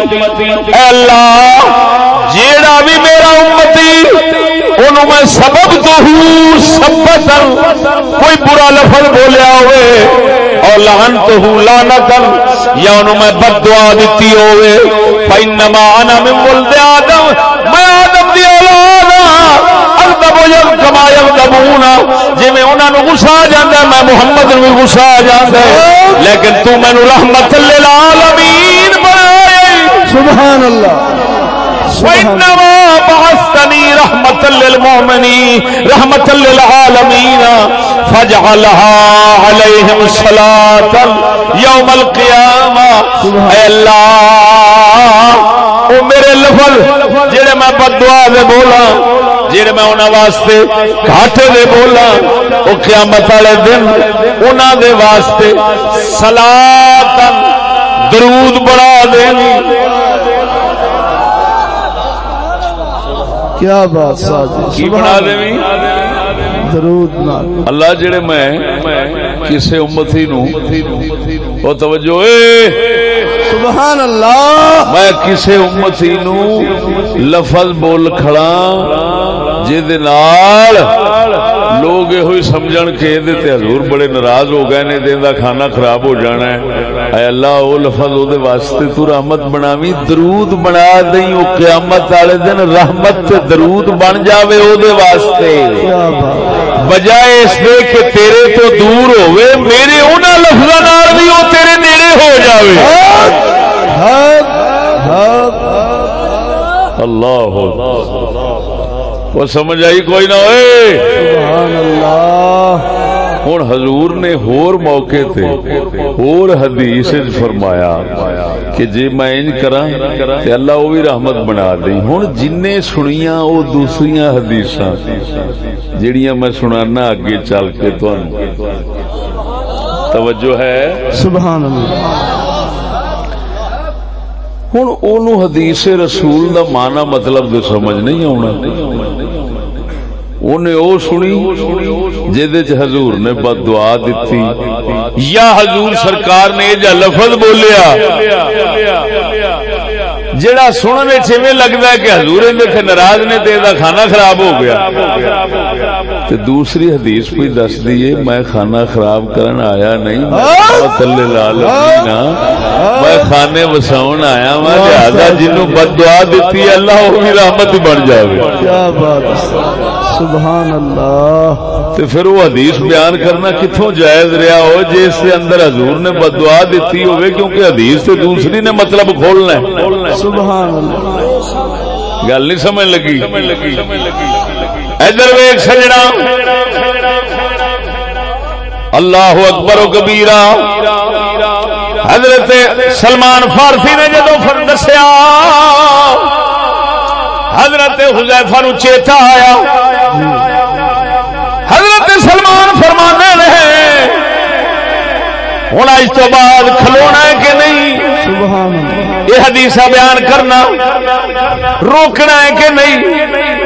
اے اللہ، جیڑا بھی میرا امتی انہوں میں سبب تو ہوں سبت کوئی برا لفظ بولیا ہوئے اور لہن تو ہوں لانتن یا انہوں میں بد دعا دیتی ہوئے۔ فینما انا من ولد آدم۔ میں آدم دی اولاد ہاں۔ جی گسا آ جانا میں محمد نو گسا آ جانا لیکن تو مینو رحمت للعالمین سبحان اللہ۔ رحمت للمؤمنین رحمت للعالمین فجعلها علیہم صلاة یوم القیامہ اے اللہ، او میرے لفظ، جڑے میں بدعا دے بولا جڑے میں انہاں واسطے گھاٹے دے بولا او قیامت والے دن انہاں دے واسطے صلاۃ درود بڑھا دینی۔ کیا بات ساجی کی بنا دیں درود اللہ جڑے میں کسے امتی نو او توجہ اے۔ سبحان اللہ۔ میں کسے امتی نو لفظ بول کھڑا جال لوگ یہ سمجھ کے حضور بڑے ناراض ہو گئے نے دن کا کھانا خراب ہو جانا ہے۔ اے اللہ وہ لفظ وہ واسطے تو رحمت بناوی، درود بنا دئی وہ قیامت والے دن رحمت تے درود بن جاوے وہ واسطے۔ بجائے اس دے کہ تیرے تو دور ہوئے میرے انہوں لفظوں بھی وہ تیرے نیڑے ہو جاوے۔ حق حق اللہ اللہ وہ سمجھ آئی کوئی نہ ہوئے؟ سبحان اللہ۔ ہوں حضور نے ہور موقع تے ہور حدیث فرمایا کہ جی میں انج تے اللہ وہ بھی رحمت بنا دی ہوں جن سنیا وہ دوسری حدیث جڑیاں میں سنانا اگے چل کے تو توجہ ہے؟ سبحان اللہ ہوں او حدیث رسول دا مانا مطلب تو سمجھ نہیں آنا انہیں او سنی جہد حضور نے بد دعا دیتی یا حضور سرکار نے جا لفظ بولیا جڑا سننے چویں لگتا ہے کہ حضور دیکھے ناراض نے تے دا کھانا خراب ہو گیا تے دوسری حدیث کوئی دس دیے میں کھانا خراب کرن آیا نہیں میں کھانے وساؤن آیا وا لہذا جنوں بد دعا دیتی اللہ وہ بھی رحمت بن جاوے۔ کیا بات سبحان اللہ۔ تو پھر وہ حدیث بیان کرنا کتوں جائز رہا ہو جی اس اندر حضور نے بدعا دیتی ہوئے کیونکہ حدیث سے دوسری نے مطلب کھولنا ہے۔ سبحان اللہ۔ گل نہیں سمجھ لگی؟ ادھر ویگ سجنا۔ اللہ اکبر و کبیرا حضرت سلمان فارسی نے جدو دسیا حضرت حذیفہ نو چیتا آیا۔ حضرت سلمان فرمانے رہے ہوں اج تو بعد کھلونا ہے کہ نہیں؟ یہ حدیث بیان کرنا روکنا ہے کہ نہیں؟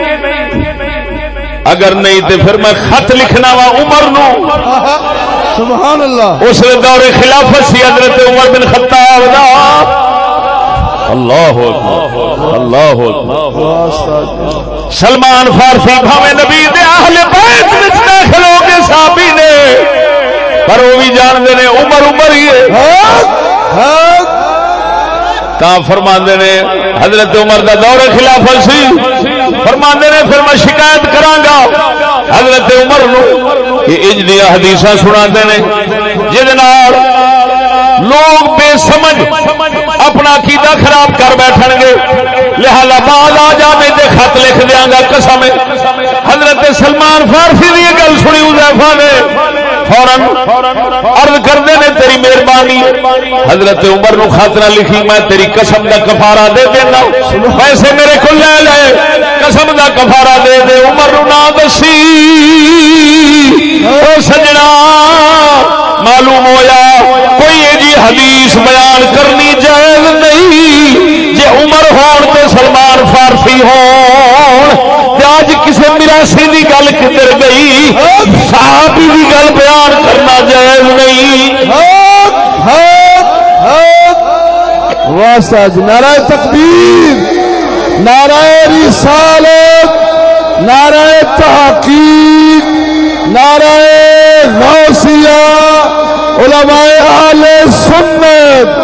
اگر نہیں تو پھر میں خط لکھنا وا عمر نو۔ سبحان اللہ۔ اس دور خلافت سی حضرت عمر بن خطاب اللہ اللہ سلمان فارسی بھاوے نبی دے اہل بیت وچ داخل ہو کے صحابی نے۔ پر وہ بھی جانتے نے عمر عمر ہی ہے۔ تا فرماندے نے حضرت عمر دا دور خلاف سی۔ فرماندے نے، پھر میں شکایت کراں گا حضرت عمر نو یہ اج دیا حدیثاں سناندے نے جے نال لوگ بے سمجھ اپنا عقیدہ خراب کر بیٹھ گے۔ لہذا بعد آ جانے دے خط لکھ دیا گا قسم۔ حضرت سلمان فارسی کی گل سنی ازیفا نے۔ فورن عرض کرتے نے، تیری مہربانی۔ حضرت عمر نو خط نہ لکھی، میں تیری قسم کا کفارہ دے دینا۔ پیسے میرے کو لے لے۔ قسم دا کفارا دے دے، عمر نہ دسی۔ او سجنا، معلوم ہویا، کوئی جی حدیث بیان کرنی جائز نہیں۔ جے عمر ہون تے سلمان فارسی ہون، تے اج کسے میراسی دی گل کدھر گئی؟ صحابی دی گل بیان کرنا جائز نہیں۔ واسطہ جی نعرہ تکبیر نعرہ رسالت نعرہ تحقیق نعرہ غوثیہ علماء اہل سنت۔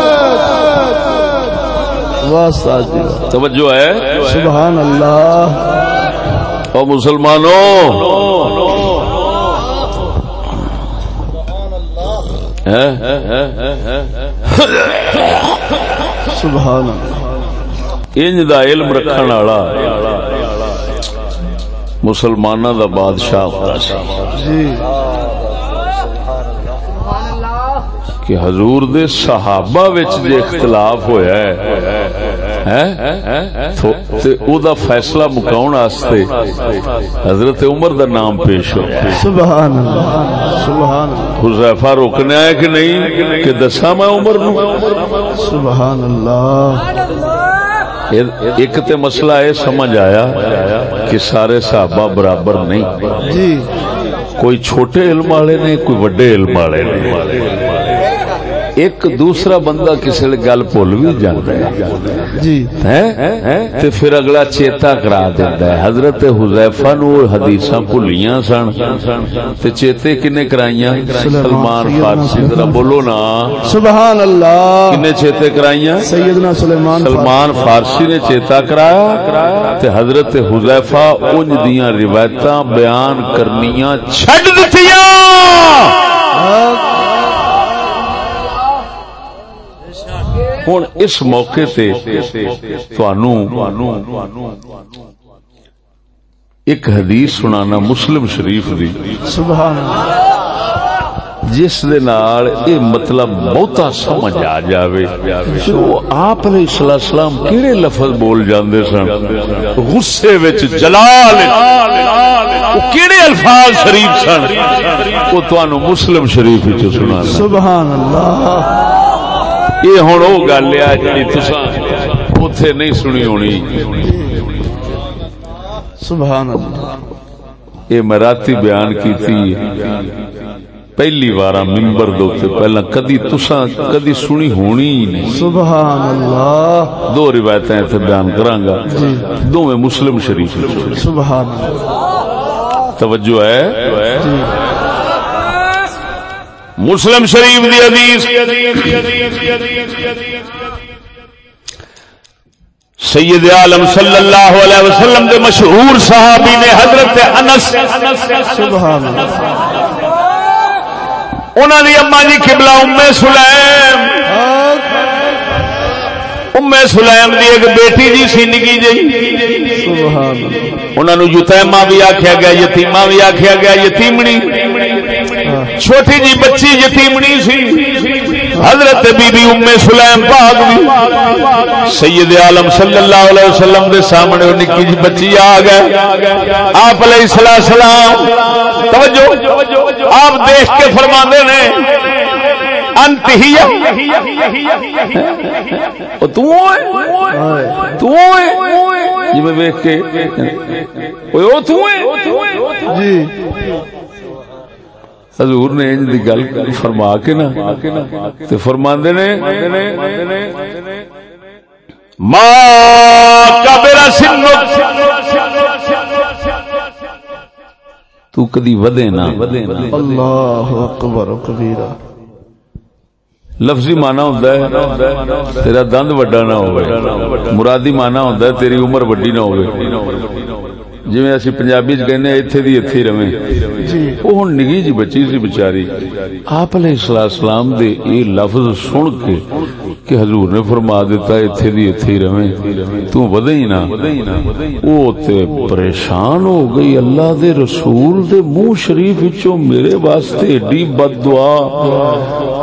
توجہ ہے؟ سبحان اللہ او مسلمانوں سبحان اللہ انج دا علم رکھن والا مسلمانوں دا بادشاہ ہوتا سی۔ جی۔ کہ حضور دے صحابہ وچ جے اختلاف ہویا ہے تے او دا فیصلہ مکاون واسطے حضرت عمر دا نام پیش ہو۔ سبحان اللہ سبحان اللہ۔ حذیفہ روکنے آئے کہ نہیں؟ کہ دسا میں عمر نو سبحان اللہ۔ ایک تے مسئلہ یہ سمجھ آیا کہ سارے صحابہ برابر نہیں۔ جی۔ کوئی چھوٹے علم والے نے کوئی وڈے علم والے نے ایک دوسرا بندہ کسی گل بھول بھی جانا ہے۔ جی۔ تے پھر اگلا چیتا کرا دیتا ہے۔ حضرت حذیفہ نو حدیث بھولیاں سن۔ تے چیتے کنے کرائیاں؟ سلمان فارسی ذرا بولو نا۔ سبحان اللہ کنے چیتے کرائیاں؟ سیدنا سلیمان سلمان فارسی نے چیتا کرایا۔ تے حضرت حذیفہ انج دیاں روایتاں بیان کرنیاں چھڈ دتیاں۔ ہوں اس موقع تے ایک حدیث سنانا مسلم شریف دی سبحان اللہ جس دے نال اے مطلب بہتا سمجھ آ جاوے تو آپ علیہ الصلوۃ والسلام کیڑے لفظ بول جاندے سن غصے وچ جلال او کیڑے الفاظ شریف سن او تانوں مسلم شریف وچ سنا سبحان اللہ یہ ہوں وہ گل ہے جی تسا اتے نہیں سنی ہونی۔ سبحان اللہ۔ یہ میں رات بیان کی پہلی بار ممبر دو پہلا کدی تسا کدی سنی ہونی ہی نہیں۔ سبحان اللہ۔ دو روایت اتنے بیان کرانگا۔ دو میں مسلم شریف۔ سبحان اللہ۔ توجہ ہے۔ مسلم شریف دی حدیث. سید عالم صلی اللہ علیہ وسلم دے مشہور صحابی نے حضرت انس سبحان اللہ انہاں دی اما جی قبلہ ام سلیم. ام سلیم دی ایک بیٹی جی سی نگی جی سبحان اللہ انہاں نو یتیمہ بھی آکھیا گیا، یتیمہ بھی آکھیا گیا، یتیمنی. چھوٹی جی بچی یتیمنی سی، حضرت بی بی ام سلیم پاک بھی سید عالم صلی اللہ علیہ وسلم دے سامنے نکی جی بچی آ گئے۔ آپ علیہ السلام، توجہ، آپ دیکھ کے فرما دے نے، انت ہی جی میں ویک کے جی۔ حضور نے انج دی گل فرما کے نا تے فرماندے نے ما کبر سن تو کدی ودے نا اللہ اکبر کبیرہ۔ لفظی مانا ہوندا ہے تیرا دند وڈا نہ ہوئے مرادی مانا ہوندا ہے تیری عمر وڈی نہ ہوئے۔ جی اسی پنجابی چ کہنے ایتھے دی ایتھے رہے وہ ہن نگی جی بچی سی بیچاری۔ آپ علیہ السلام دے یہ لفظ سن کے کہ حضور نے فرما دیتا ایتھے دی ایتھے ہی رہیں تو ودے ہی نہ او تے پریشان ہو گئی اللہ دے رسول دے منہ شریف وچوں میرے واسطے ایڈی بد دعا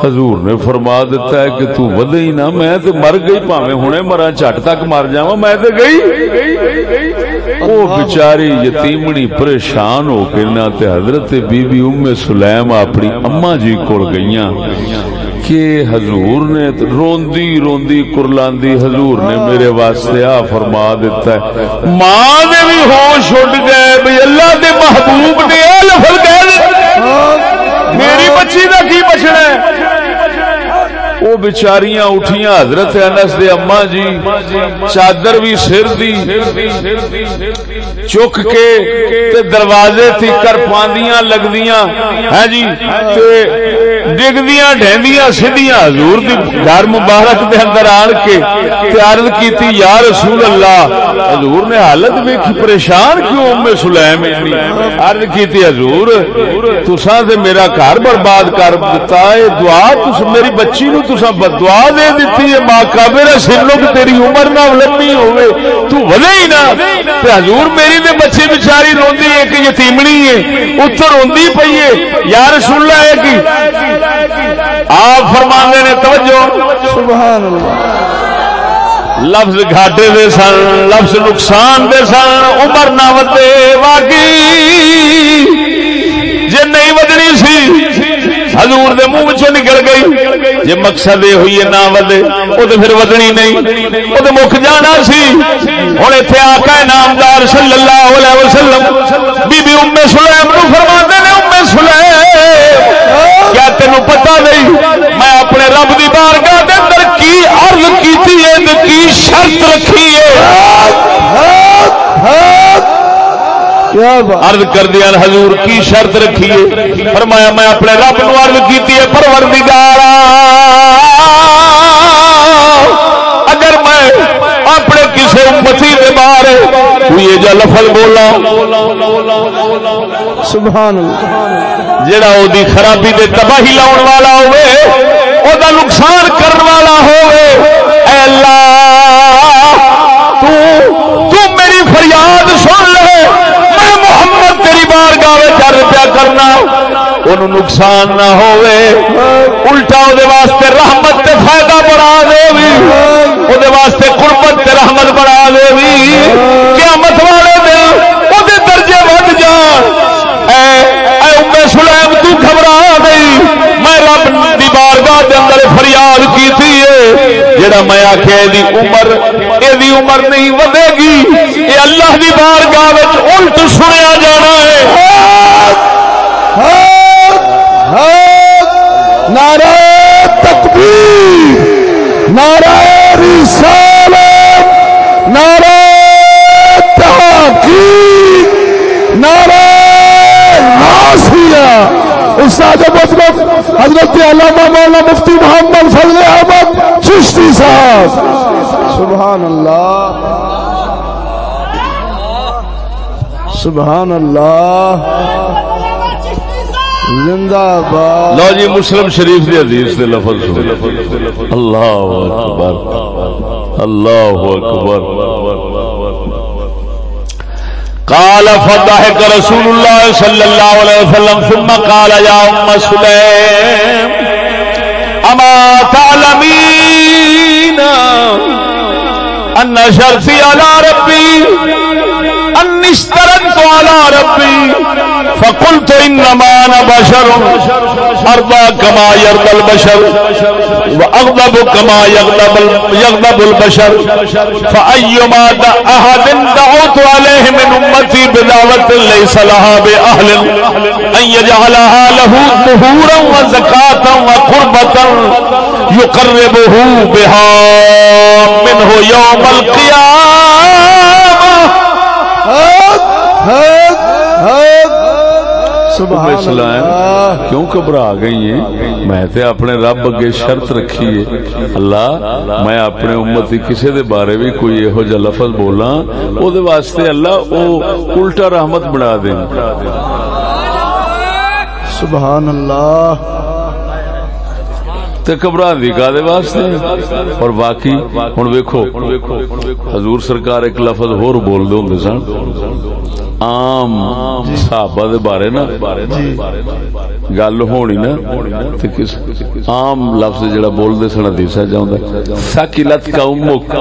حضور نے فرما دیتا ہے کہ تو ودے ہی نہ میں تے مر گئی، پاویں ہنے مرا چٹ تک مر جاواں، میں تے گئی۔ او بیچاری یتیمنی پریشان ہو کے نہ تے حضرت بی بی ام سلیم اپنی اما جی کول گئیاں۔ کہ حضور نے روندی روندی کرلاندی حضور نے میرے واسطے آ فرما دیتا ہے۔ ماں نے بھی ہوش اٹھ گئے بھئی اللہ دے محبوب نے اے لفظ کہہ دے میری بچی دا کی بچنا ہے؟ وہ بچاریاں اٹھیاں، حضرت انس دے اما جی چادر بھی سر دی، چک کے تے دروازے تھی کر پاندیاں لگدیاں ہے جی تے ڈگدیاں ڈہندیاں سیدیاں حضور دی گھر مبارک دے اندر آن کے تے عرض کیتی، یا رسول اللہ، حضور نے حالت ویکھی، پریشان کیوں ام سلیم اتنی؟ عرض کیتی، حضور، تساں تے میرا گھر برباد کر دتا ہے، دعا تس میری بچی نو تساں بدعا دے دیتی ہے، ماں کا میرا سنو تیری عمر نہ لمبی ہوئے تو ودے ہی نہ تے حضور میری تے بچے بیچاری روندی ایک یتیمنی ہے اتر روندی پئی ہے۔ یا رسول اللہ ہے کی؟ آپ فرمانے نے، توجہ۔ سبحان اللہ لفظ گھاٹے دے سن، لفظ نقصان دے سن، عمر نہ ودے واقعی۔ جے نہیں ودنی سی حضور دے منہ وچوں نکل گئی۔ جے مقصد یہ ہوئی ہے نہ ودے، او تے پھر ودنی نہیں۔ او تے مک جانا سی۔ ہن ایتھے آقا نامدار صلی اللہ علیہ وسلم۔ بی بی ام سلیم نو فرماندے نے، ام سلیم۔ کیا تینوں پتہ نہیں؟ میں اپنے رب دی بارگاہ دے اندر کی عرض کیتی ہے کی شرط رکھی ہے۔ عرض کر دیا حضور کی شرط رکھیے؟ فرمایا میں اپنے رب نو عرض کیتی ہے پروردگارا اگر میں اپنے کسی امتی کے بارے کوئی یہ جا لفظ بولا سبحان اللہ۔ جڑا او دی خرابی دے تباہی لاؤن والا ہوئے او دا نقصان کرن والا ہوئے اے اللہ تو تو میری فریاد سن لے میں محمد تیری پیا کرنا، اونوں نقصان نہ ہوئے الٹا او واسطے رحمت تے فائدہ بڑھا دے وی۔ او دے واسطے قربت تے رحمت بڑھا دے وی۔ قیامت والے دن او دے درجے ود جان۔ اے اے ام سلیم تو گھبرا گئی۔ میں رب دی بارگاہ دے اندر فریاد کیتی ہے۔ جڑا میں آکھیا دی عمر اے دی عمر نہیں ودے گی۔ اے اللہ دی بارگاہ وچ الٹ سنیا جانا ہے۔ نعرہ! استاد مطلب حضرت علامہ مولانا مفتی محمد فضل احمد چشتی صاحب۔ سبحان اللہ سبحان اللہ زندہ باد۔ لو جی مسلم شریف دی حدیث دے لفظ اللہ اکبر۔ اللہ اکبر۔ قال فضحك رسول الله صلى الله عليه وسلم، ثم قال يا ام سليم اما تعلمين ان شرطي على ربي ان اشترطت على ربي فقلت انما انا بشر ارضى كما يرضى البشر واغضب كما يغضب يغضب البشر فايما احد دعوت عليه من امتي بدعوه ليس لها باهل ان يجعلها له ظهورا وزكاه وقربه يقربه بها منه يوم القيامه سبحان اللہ۔ کیوں گھبرا گئی ہیں؟ میں تے اپنے رب اگے شرط رکھی ہے۔ اللہ میں اپنے امت کسی دے بارے بھی کوئی یہو جا لفظ بولاں او دے واسطے اللہ او الٹا رحمت بنا دیں سبحان اللہ۔ تے گھبرا دی واسطے۔ اور باقی ہن ویکھو حضور سرکار ایک لفظ ہور بول دے ہوندے سن۔ عام صحابہ دے بارے نا۔ گل ہونی نا۔ تے کس عام لفظ جڑا بول دے سن حدیثا جاوندا ساکلت کا امک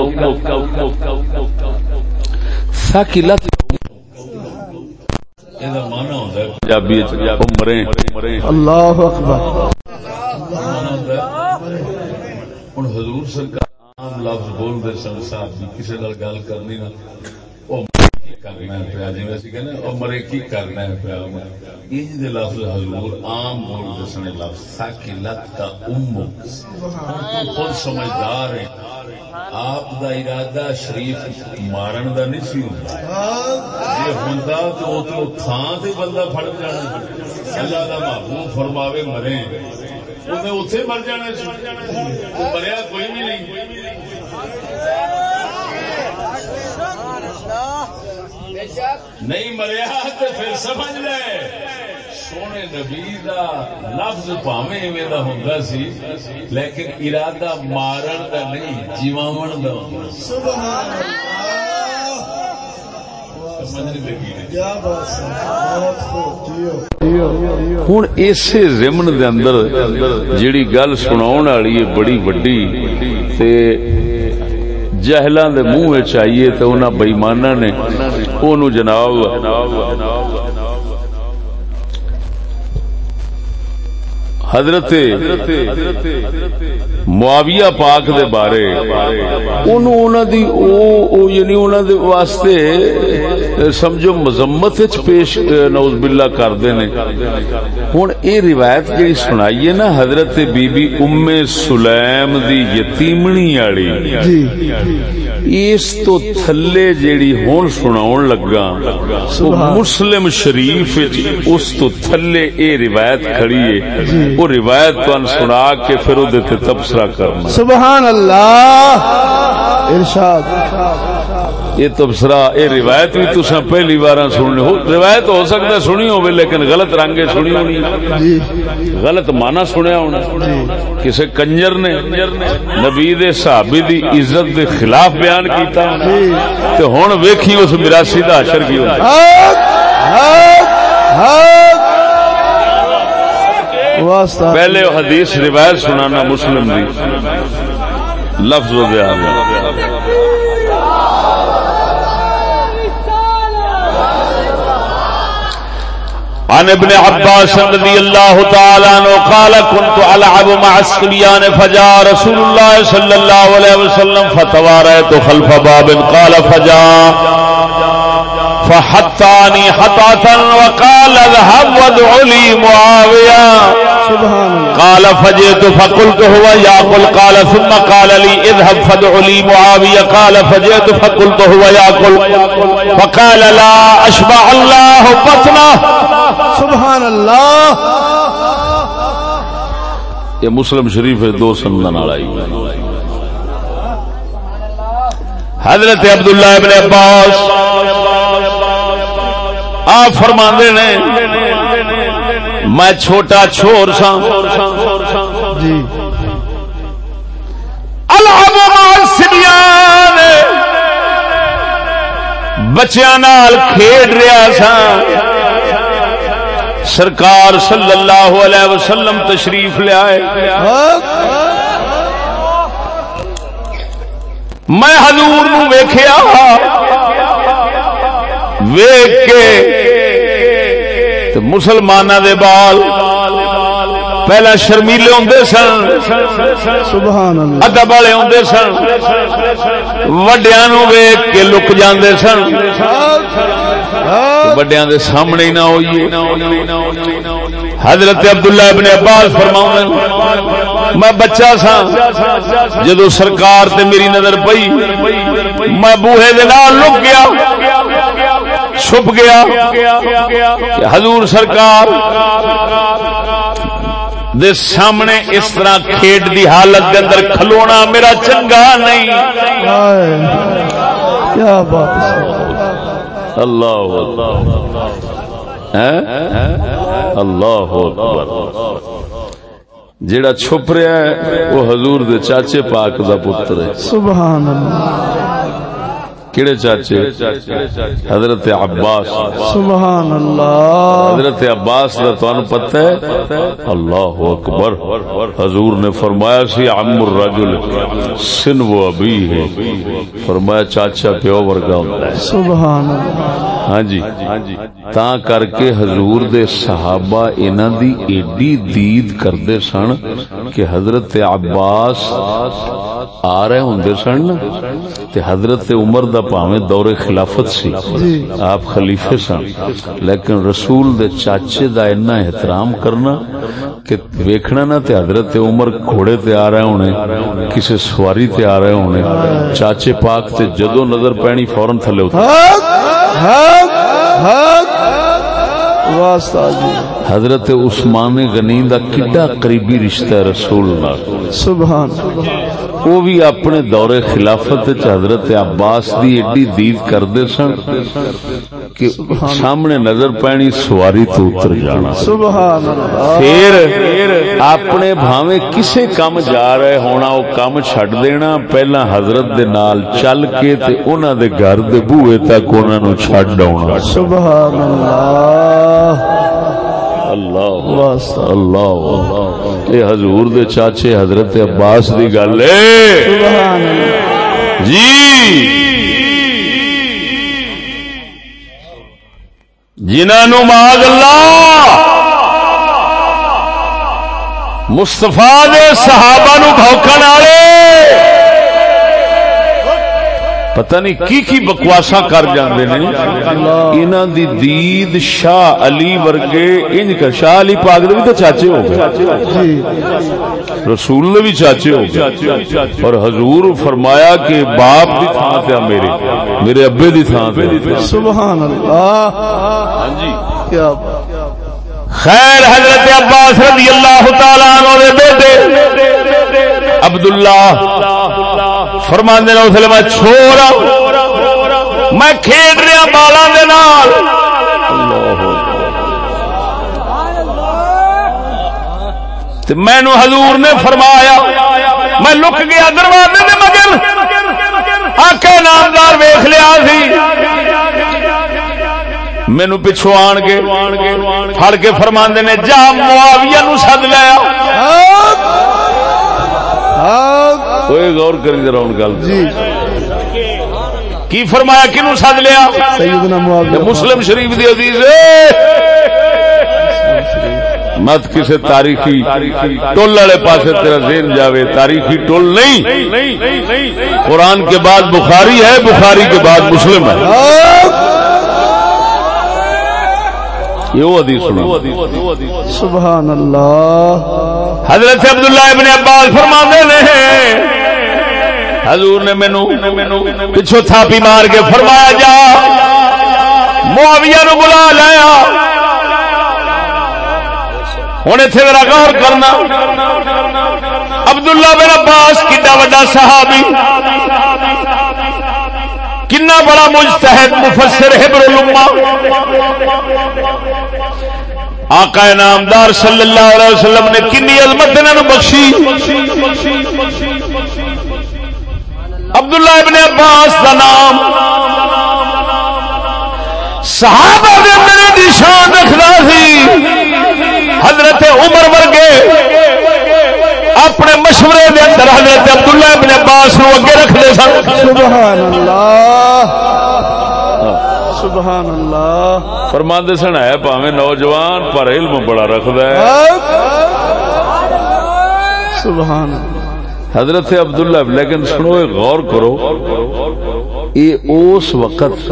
ساکلت پنجابی مرے اللہ اکبر۔ ہوں حضور سرکار عام لفظ بول دے سن، صاحب جی کسی نال گل کرنی نا او کرنا ہے پیا جی ویسے او مرے کی کرنا ہے پیا یہ دے لفظ حضور عام بول دے سن لفظ ساکلت کا ام خود سمجھدار ہے آپ دا ارادہ شریف مارن دا نہیں سی ہوندا۔ یہ ہوندا تو او تو تھان تے بندہ پھڑ جانا۔ اللہ دا محبوب فرماوے مرے۔ انہیں اتنے مر جانا مریا کوئی بھی نہیں۔ نہیں مریا تو پھر سمجھ لے۔ سونے نبی دا لفظ پاوے ایویں دا ہوندا سی، لیکن ارادہ مارن دا نہیں، جیواون دا ہوندا سبحان ہوں اسی زمن دے اندر جیڑی گل سنا والی ہے بڑی وڈی، تے جہلاں دے منہ آئیے تو انہاں بےمانہ نے، اونوں جناب حضرت معاویہ پاک دے بارے۔ انہوں انہوں دی او او یعنی انہوں دے واسطے سمجھو مذمت وچ پیش نعوذ باللہ کر دے نے۔ ہن اے روایت جڑی سنائی ہے نا حضرت بی بی ام سلیم دی یتیمنی والی۔ جی۔ اس تو تھلے جیڑی ہون سناون لگا مسلم شریف اس تو تھلے اے روایت کھڑی ہے۔ وہ روایت تو سنا کے پھر وہ دیتے تبصرہ کرنا سبحان اللہ! ارشاد۔ یہ تبصرہ یہ روایت بھی تو پہلی بار سننی ہو۔ روایت ہو سکتا ہے سنی ہوگی لیکن غلط رنگے سنی ہونی۔ غلط مانا سنیا ہونا۔ کسی کنجر نے نبی دے صحابی دی عزت دے خلاف بیان کیتا تو ہن ویکھی اس مراسی دا حشر کی ہوتا پہلے حدیث روایت سنانا مسلم دی۔ لفظ ہو گیا۔ عن ابن عباس رضي الله تعالى عنه قال كنت ألعب مع الصبيان فجاء رسول الله صلى الله عليه وسلم فتواريت خلف باب، قال فجاء فحطاني حطاة، وقال اذهب وادع لي معاوية قال فجئت فقلت هو ياكل قال ثم قال لي اذهب فادع لي معاوية. قال فجئت فقلت هو ياكل فقال لا اشبع الله بطنه. سبحان اللہ. یہ مسلم شریف دو سندن آئی حضرت عبداللہ ابن عباس آپ فرما نے میں چھوٹا چھوڑ سا۔ جی۔ بچیا نال کھیڈ رہا سا۔ سرکار صلی اللہ علیہ وسلم تشریف لیا میں نو ویخیا ویخ کے مسلمانوں دے بال پہلا شرمیلے ہوں سن سبحان اللہ۔ ادب والے ہوں سن وڈیا نو کے لک جاندے سن۔ وڈیا دے سامنے ہی نہ ہوئیے۔ حضرت عبداللہ ابن عباس فرما میں بچہ سا جدو سرکار تے میری نظر پئی میں بوہے دے نال لک گیا۔ چھپ گیا حضور سرکار دے سامنے اس طرح کھیڈ دی حالت دے اندر کھلونا میرا چنگا نہیں۔ کیا بات اللہ اللہ اکبر۔ جیڑا چھپ رہا ہے وہ حضور دے چاچے پاک دا پتر ہے۔ سبحان اللہ۔ کیڑے چاچے؟ حضرت عباس۔ سبحان اللہ۔ حضرت عباس دا تانوں پتہ ہے؟ اللہ اکبر۔ حضور نے فرمایا سی عم الرجل سن و ابی ہے۔ فرمایا چاچا پیو ورگا ہوندا ہے۔ سبحان اللہ۔ ہاں جی۔ تا کر کے حضور دے صحابہ انہاں دی ایڈی دید کردے سن کہ حضرت عباس آ رہے ہوندے سن تے حضرت عمر دا پاویں دور خلافت سی۔ آپ خلیفے سن۔ لیکن رسول دے چاچے دا اتنا احترام کرنا کہ ویکھنا نہ تے حضرت عمر گھوڑے تے آ رہے ہونے کسی سواری تے آ رہے ہونے۔ چاچے پاک تے جدو نظر پینی فورن تھلے اتر حق حق حق۔ واسطہ جی۔ حضرت عثمان غنی دا کڈا قریبی رشتہ ہے رسول نال سبحان۔ وہ بھی اپنے دور خلافت وچ حضرت عباس دی ایڈی دید کردے سن کہ سامنے نظر پینی سواری تو اتر جانا۔ سبحان اللہ۔ پھر اپنے بھاویں کسے کام جا رہے ہونا وہ کام چھڈ دینا۔ پہلا حضرت دے نال چل کے تے انہاں دے گھر دے بوئے تک انہاں نو چھڈ آونا۔ سبحان اللہ۔ اللہ اللہ یہ حضور دے چاچے حضرت عباس دی گل ہے جی۔ جنہوں ماغ اللہ۔ مستفا دے صحابہ نو بھوکن والے۔ پتہ نہیں کی کی بکواسا کر جاندے نے۔ انہاں دی دید شاہ علی ورگے انج کر شاہ علی پاک دے بھی تو چاچے ہو گئے۔ جی رسول نے بھی چاچے ہو گئے۔ اور حضور فرمایا کہ باپ دی تھان تے میرے میرے ابے دی تھان تے سبحان اللہ۔ کیا بات۔ خیر حضرت عباس رضی اللہ تعالی عنہ دے بیٹے عبداللہ فرماندے نے اسلے میں چھوڑا میں کھیڈ رہا بالاں دے نال۔ تے مینو حضور نے فرمایا، میں لک گیا دروازے دے مگر۔ آکے نامدار ویخ لیا سی۔ مینو پچھو آن کے پھڑ کے فرماندے نے، جا معاویہ نو سد لیا حق حق کوئی غور کری ذرا ان گل جی کی فرمایا کنو سد لیا؟ سیدنا معاویہ۔ یہ مسلم شریف دی عزیز مت کسی تاریخی ٹول والے پاسے تیرا ذہن جاوے تاریخی ٹول نہیں۔ قرآن کے بعد بخاری ہے بخاری کے بعد مسلم ہے۔ حق یہ وہ حدیث سنو۔ سبحان اللہ۔ حضرت عبداللہ ابن عباس فرماندے نے حضور نے مینو پچھو تھاپی مار کے فرمایا جا، معاویہ نو بلا لایا ہوں اتنے میرا غور کرنا۔ عبداللہ بن عباس کڈا وڈا صحابی۔ کنا بڑا مجتہد مفسر حبر الامہ۔ آقا نامدار صلی اللہ علیہ وسلم نے کنی عظمت انہوں بخشی۔ عبداللہ ابن عباس کا نام. صحابہ دے اندر دی شان رکھنا سی حضرت عمر ورگے اپنے مشورے دے اندر حضرت عبداللہ ابن عباس نو اگے رکھتے سن۔ سبحان اللہ۔ سبحان اللہ۔ فرماندے سن ہے پاویں نوجوان پر علم بڑا رکھدا ہے۔ حق سبحان اللہ۔ حضرت عبداللہ لیکن سنو اے غور کرو یہ اس وقت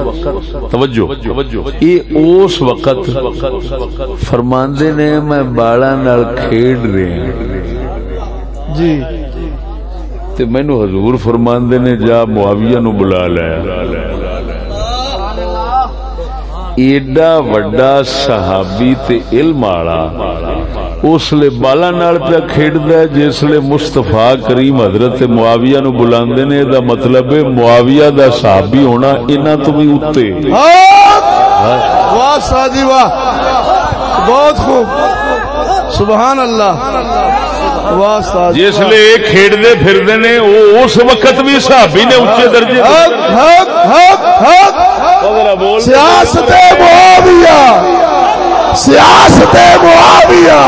توجہ یہ اس وقت فرماندے نے میں بالا نال کھیڈ رہے ہیں۔ جی۔ تے مینو حضور فرماندے نے جا معاویہ نو بلا لایا ایڈا وڈا صحابی تے علم والا اس لے بالا نال پیا کھیڈدا ہے جس لے مصطفی کریم حضرت معاویہ نو بلاندے نے۔ دا مطلب ہے معاویہ دا صحابی ہونا انہاں تو بھی اوتے حق واہ سادی واہ۔ بہت خوب۔ سبحان اللہ۔ استاد جس لیے کھیڈتے پھرتے نے وہ اس وقت بھی صحابی نے اچے درجے حق سیاست معاویہ۔ سیاست معاویہ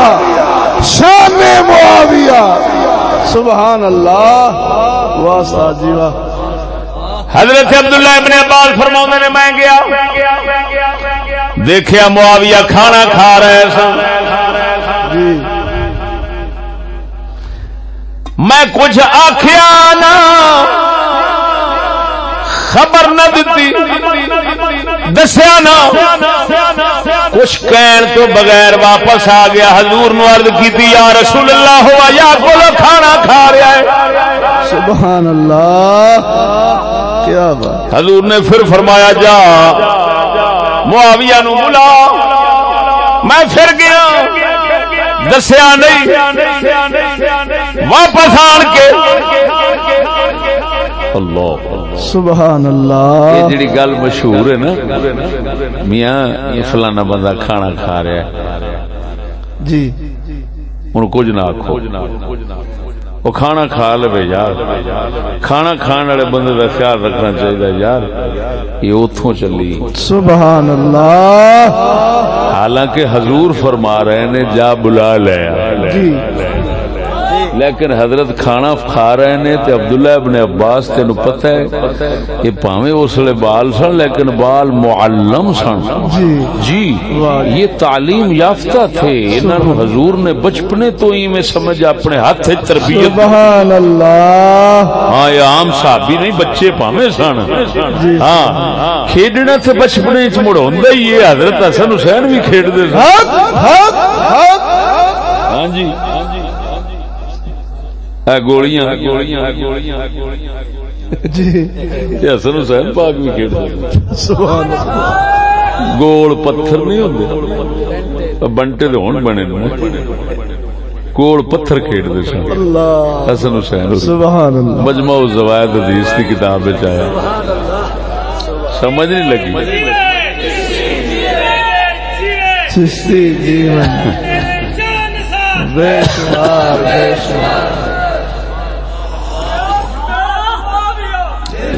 شان معاویہ۔ سبحان اللہ واہ جی واہ۔ حضرت عبداللہ ابن عباس فرما نے میں گیا دیکھا معاویہ کھانا کھا رہے سن۔ جی۔ میں کچھ آخیا نا خبر نہ دیتی دسیا نا کچھ کہن تو بغیر واپس آ گیا حضور نو عرض کی یا رسول اللہ ہوا یا بولو کھانا کھا رہا ہے۔ سبحان اللہ کیا بات۔ حضور نے پھر فرمایا جا معاویہ نو بلا۔ میں پھر گیا دسیا نہیں۔ واپس آن کے۔ اللہ۔ سبحان اللہ۔ یہ جڑی گل مشہور ہے نا میاں یہ فلانا بندہ کھانا کھا رہا ہے۔ جی۔ ہوں کچھ نہ آخو وہ کھانا کھا لے یار۔ کھانا کھان والے بندے کا خیال رکھنا چاہیے یار۔ یہ اتوں چلی۔ سبحان اللہ۔ حالانکہ حضور فرما رہے نے جا بلا لیا جی۔ لیکن حضرت کھانا کھا رہے نے تے عبداللہ ابن عباس تین پتہ ہے یہ پاویں اس لیے بال سن لیکن بال معلم سن۔ جی۔ جی۔ یہ تعلیم یافتہ تھے۔ انہاں نو حضور نے بچپنے تو ہی میں سمجھ اپنے ہاتھ وچ تربیت سبحان اللہ ہاں یہ عام صحابی نہیں بچے پاویں سن۔ جی۔ ہاں کھیڈنا تے بچپنے چ مڑ ہوندا ہی ہے۔ حضرت حسن حسین بھی کھیڈدے سن۔ حق حق حق ہاں جی۔ گولیاں گولیاں گولیاں جی۔ حسن حسین پاک بھی گول پتھر نہیں ہوندے؟ بنٹے تو ہون بنے نے گول پتھر کھیڈدے سن۔ اللہ۔ حسن حسین سبحان اللہ۔ مجمع الزوائد حدیث کی کتاب وچ آیا۔ سمجھ نہیں لگی؟ چشتی جیون بے شمار۔ بے شمار۔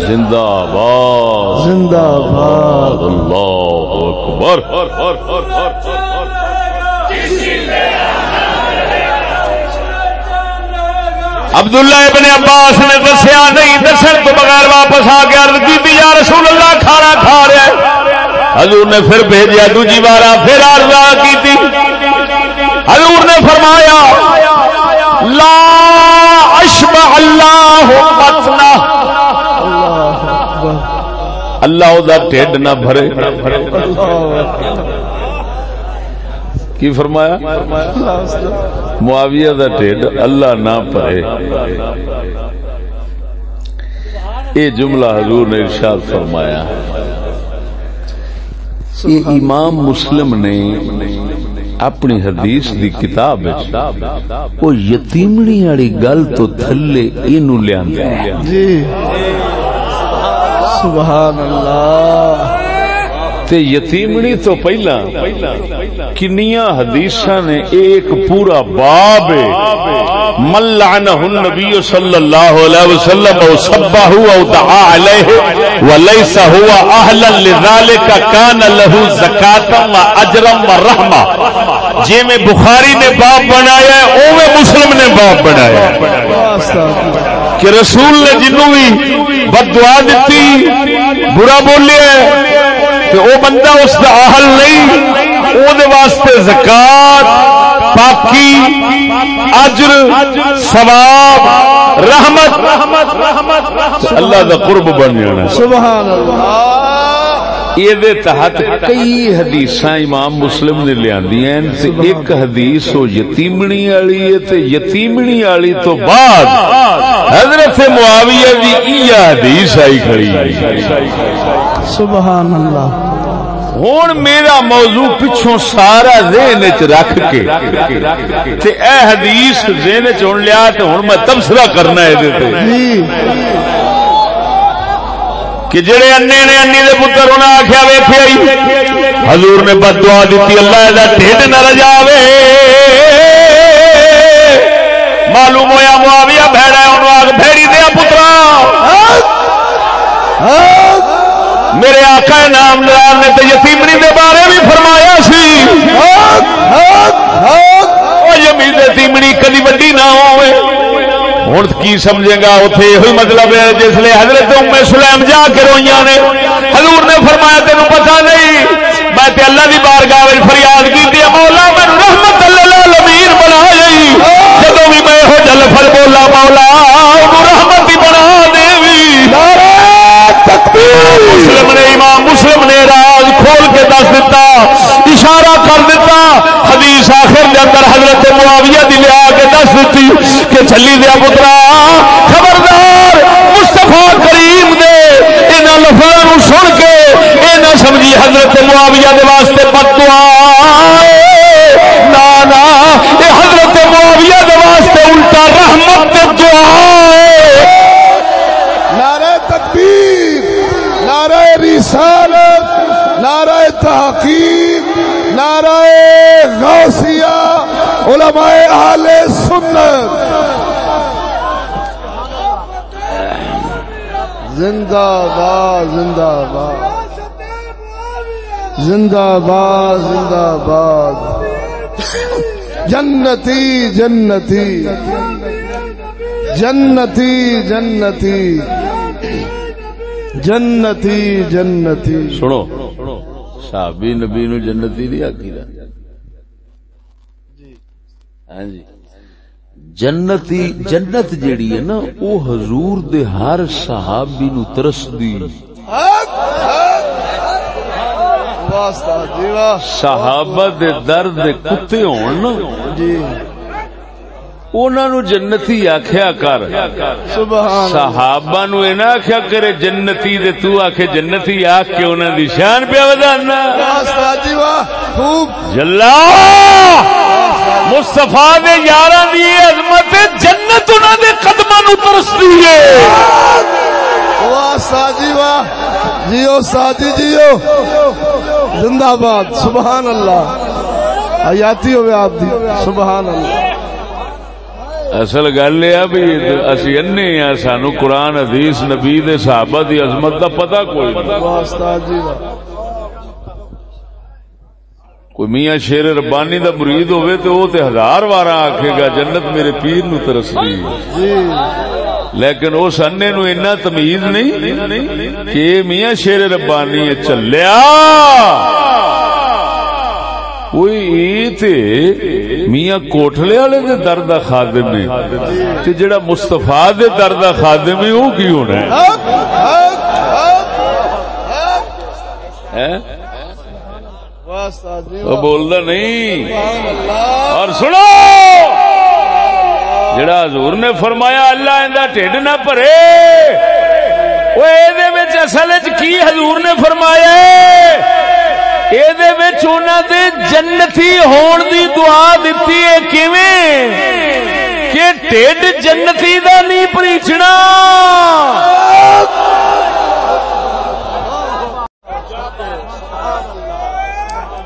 زندہ باد زندہ باد اللہ اکبر۔ عبداللہ ابن عباس نے دسیا نہیں دسن تو بغیر واپس آ کے عرض کی یا رسول اللہ کھانا کھا رہا ہے۔ حضور نے پھر بھیجیا دوجی بار پھر عرض کی حضور نے فرمایا لا اشبع اللہ اکبر اللہ دا ٹھڈ نہ بھرے۔ کی فرمایا؟ معاویہ دا ٹھڈ اللہ نہ بھرے۔ یہ جملہ حضور نے ارشاد فرمایا۔ یہ امام مسلم نے اپنی حدیث دی کتاب وہ یتیمنی والی گل تو تھلے اینو لیاندا ہے جی۔ سبحان اللہ۔ تے یتیمنی تو پہلا، کنیاں حدیثاں نے ایک پورا باب من لعنہ النبی صلی اللہ علیہ وسلم او سبہ او دعا علیہ وليس هو اهلا لذلك كان له زکاتا و اجرا و رحمہ۔ جے میں بخاری نے باب بنایا ہے اوے مسلم نے باب بنایا ہے۔ کہ رسول نے جنوں بھی بد دعا دیتی، برا بولیا کہ وہ بندہ اس کا اہل نہیں وہ واسطے زکات، پاکی، اجر، ثواب، رحمت، اللہ کا قرب بن جانا سبحان اللہ۔ یہ تحت کئی حدیث امام مسلم نے لیا ایک حدیث وہ یتیمنی والی ہے تے یتیمنی والی تو بعد حضرت معاویہ دی یہ حدیث آئی کھڑی سبحان اللہ ہوں میرا موضوع پچھوں سارا ذہن چ رکھ کے تے اے حدیث ذہن چن لیا تو ہوں میں تبصرہ کرنا ہے۔ جی۔ کہ جڑے انے نے انی دے پتر انہیں آخیا ویخیا حضور نے بد دعا دیتی اللہ دا ٹھڈ نہ رجاوے معلوم ہویا معاویہ بھیڑا ہے انہوں آگ بھیڑی دیا پترا میرے آقا نام نام نے تو یتیمنی دے بارے بھی فرمایا سی۔ یمین یتیمنی کدی وڈی نہ ہوئے ہوں کی سمجھے گا؟ اتنے یہ مطلب ہے جس لیے حضرت ام سلیم جا کے روئیاں نے۔ حضور نے فرمایا تینوں پتا نہیں۔ میں تے اللہ دی بارگاہ فریاد کی مولا میں رحمت اللہ امیر بنا گئی جب بھی میں ہو جل فل بولا مولا رحمت ہی بنا دے مسلم نے امام مسلم نے راز کھول کے دس دیتا اشارہ کر دیتا، حدیث آخر دے اندر حضرت معاویہ دی لیا کے دس دیتی، کہ چلی دیا پترا، خبردار مستفا کریم دے ان لفظوں سن کے یہ نہ سمجھی حضرت معاویہ دے واسطے پتوا نہ یہ حضرت معاویہ دے واسطے الٹا رحمت دے دعا نعرہ تکبیر، نعرہ رسالت۔ غوثیہ علماء اہل سنت۔ زندہ باد زندہ باد۔ زندہ باد زندہ باد۔ جنتی جنتی جنتی جنتی جنتی۔ جنتی سنو، صحابی نبی نو جنتی نہیں آکی ہاں جی۔ جنتی جنت جیڑی ہے نا او حضور دے ہر صحابی نو ترس دی صحابہ دے درد دے کتے ہون نا۔ جی۔ انہاں نو جنتی آکھیا کر۔ صحابہ نو اے نہ آکھیا کرے جنتی دے تو آکھے جنتی آکھ کے انہاں دی شان پہ ودانا جی جلا! مصطفیٰ دے دی عظمت جنت دے ہے۔ واہ ساجی واہ جیو ساجی جیو۔ زندہ باد سبحان اللہ حیاتی ہوئے آپ دی سبحان اللہ اصل گل یہ بھی اسی انے ہاں سانو قرآن حدیث نبی دے صحابہ دی عظمت دا پتہ کوئی نہیں واہ استاد جی واہ کوئی میاں شیر ربانی دا مرید ہوئے تو وہ تے ہزار وار آکھے گا جنت میرے پیر نو ترسدی جی۔ لیکن اس انے نو اتنا تمیز نہیں کہ میاں شیر ربانی ہے چلیا۔ کوئی تے میاں کوٹلے والے دے درد دا خادم ہے۔ تے جڑا مصطفیٰ دے درد دا خادم ہے وہ کی ہونا ہے حق حق حق ہیں؟ واہ استاد جی وہ بولدا نہیں۔ اور سنو۔ جڑا حضور نے فرمایا، اللہ اندا ٹھڈ نہ بھرے وہ اے وچ اصل وچ کی حضور نے فرمایا اے دے وچ انہاں دے جنتی ہون دی دعا دتی ہے کیویں؟ کہ ٹھڈ جنتی دا نہیں پریچنا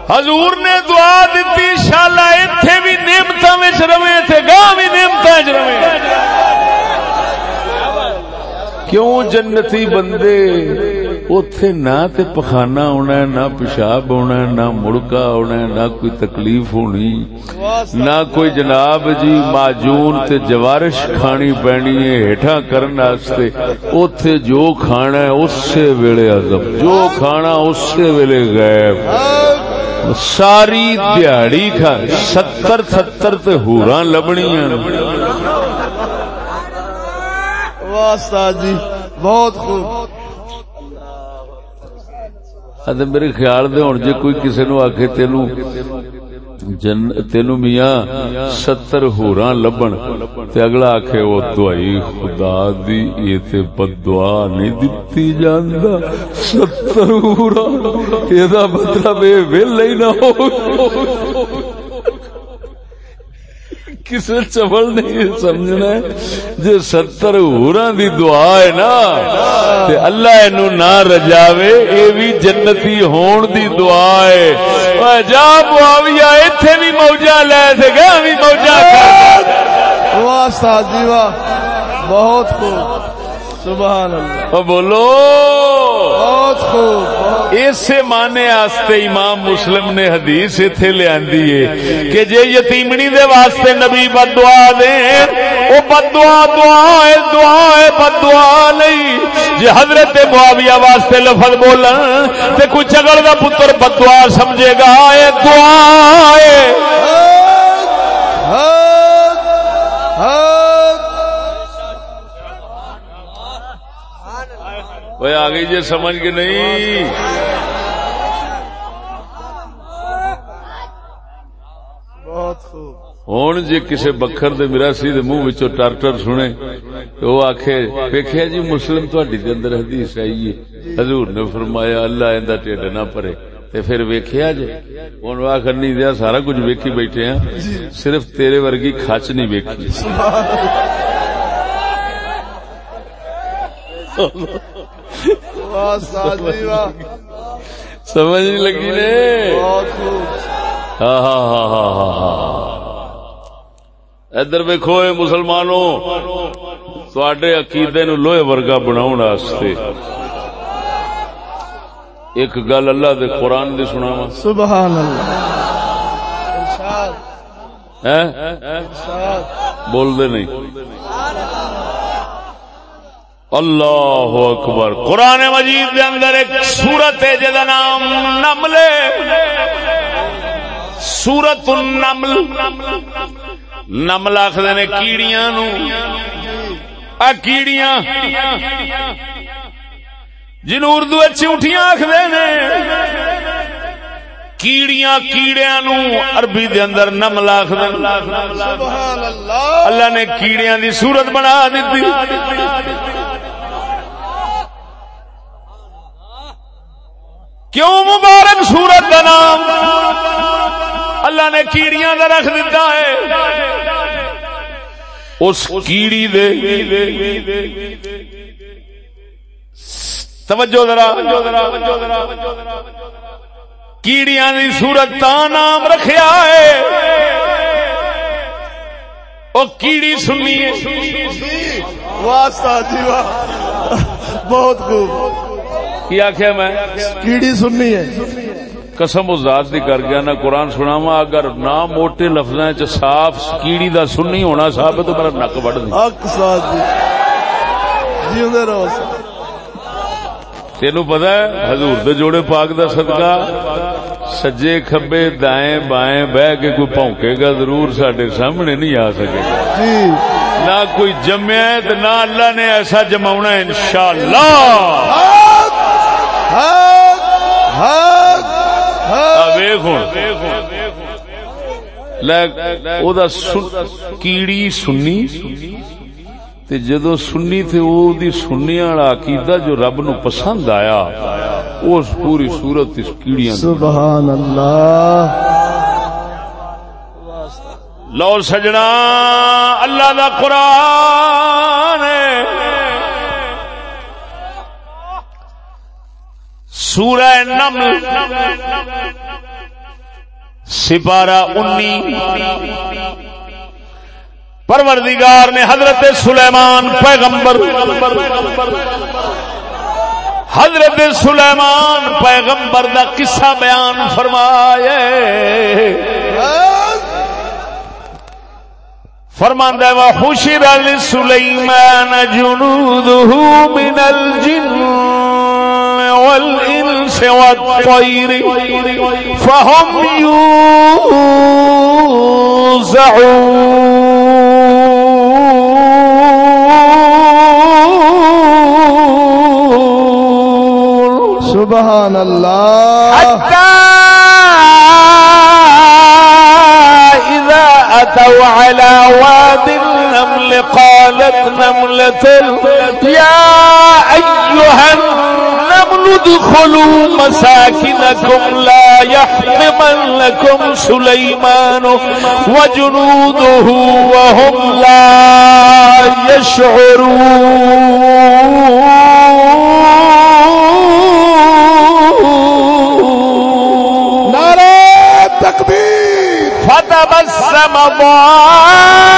حضور نے دعا دیتی شالا ایتھے بھی نعمتاں وچ رہے تے گاں بھی نعمتاں وچ کیوں جنتی بندے؟ اوتھے نہ تے پخانا ہونا ہے، نہ پیشاب ہونا ہے، نہ مڑکا ہونا ہے، نہ کوئی تکلیف ہونی، نہ کوئی جناب جی معجون تے جوارش کھانی پینی ہے ہیٹھا کرن واسطے اوتھے جو کھانا ہے اسی ویلے عزم جو کھانا اسی ویلے غائب ساری دیہڑی کھا ستر ستر تے ہوراں لبنیاں استاد جی بہت خوب۔ میرے خیال دے ہن جے کوئی کسے نو آکھے تینو جن تینو میاں ستر ہوراں لبن تے اگلا آکھے او دعائی خدا دی، یہ تے بد دعا نہیں دتی جاندا۔ ستر ہوراں اے دا مطلب اے ویل ہی نہ ہو۔ کسے چبل نہیں سمجھنا ہے۔ جے ستر ہوراں دی دعا ہے نا، تے اللہ اینو نہ رجاوے، اے بھی جنتی ہون دی دعا ہے۔ اوے جا معاویہ، ایتھے بھی موجا لے تے گا بھی موجا کر واہ استاد جی واہ، بہت خوب۔ سبحان اللہ۔ بولو۔ بہت خوب اسے مانے آستے امام مسلم نے حدیث آندی ہے کہ جے یتیمنی دے واسطے نبی بد دعا دیں او بد دعا دعا ہے دعا ہے بد دعا نہیں۔ جے حضرت معاویہ واسطے لفظ بولن تے کوئی چگڑ دا پتر بد دعا سمجھے گا اے دعا ہے۔ وہ آ گئی جی سمجھ کے نہیں۔ بہت خوب۔ ہوں جی کسی بکھر دے مراسی دے منہ وچوں ٹر ٹر سنے تو وہ آخے ویکھیا جی مسلم تہاڈی دے اندر حدیث آئی ہے۔ حضور نے فرمایا اللہ ایندا ٹھڈ نہ پرے۔ تے پھر ویکھیا جی ہن وا کرنی دیا سارا کچھ ویکھی بیٹھے ہیں۔ صرف تیرے ورگی کھچ نہیں ویکھی۔ واہ جی واہ سمجھ نہیں لگی نے؟ ہاں ہاں ہاں ہاں ہاں ہاں۔ ادھر ویکو مسلمانوں تواڈے عقیدے نو لوہے ورگا بناؤن واسطے۔ ایک گل اللہ دے قرآن دی سناواں۔ سبحان اللہ بول دے نہیں۔ اللہ اکبر۔ قرآن مجید دے اندر ایک سورت ہے جدا نام نمل سورت النمل۔ نمل آخر نے کیڑیاں نو۔ آ کیڑیاں۔ جن اردو چونٹیاں آخر نے۔ کیڑیاں کیڑیاں نو عربی دے اندر نمل آخر اللہ اللہ نے کیڑیاں دی صورت بنا دیتی۔ کیوں مبارک سورت کا نام؟ اللہ نے کیڑیاں دا رکھ دیتا ہے۔ اس کیڑی دے توجہ ذرا۔ کیڑیاں دی صورت تا نام رکھیا ہے۔ او کیڑی سننی ہے۔ واہ جی واہ۔ بہت خوب۔ کی آخیا میں؟ کیڑی سننی ہے؟ قسم اس ذات دی کر گیا نہ قرآن سناوا اگر نہ موٹے لفظاں چ صاف کیڑی دا سننی ہونا ثابت تو میرا نک وڈ تینو پتا ہے حضور دے جوڑے پاک دا صدقہ؟ سجے کھبے دائیں بائیں بہ کے کوئی پونکے گا ضرور سڈے سامنے نہیں آ سکے گا۔ جی۔ نہ کوئی جمیا ہے نہ اللہ نے ایسا جماؤنا ہے انشاءاللہ۔ حق حق حق حق۔ ویخ ہوں۔ کیڑی سنی۔ تے جدو سنی تھے او دی سنی والا عقیدہ جو رب نو پسند آیا اس پوری صورت اس کیڑیاں دی۔ سبحان اللہ لو سجنا اللہ دا قرآن ہے۔ سورہ نمل سپارہ انی پروردگار نے حضرت سلیمان پیغمبر، حضرت سلیمان پیغمبر دا قصہ بیان فرمایا فرماندا ہے، وحشر لسليمان جنوده من الجن والانس والإنس والطير فهم يوزعون. سبحان اللہ حتى إذا أتوا على واد النمل قالت نملة يا أيها النمل ادخلوا مساكنكم لا يحطمنكم سليمان وجنوده وهم لا يشعرون. نعرہ تکبیر. فتبسم ضاحكا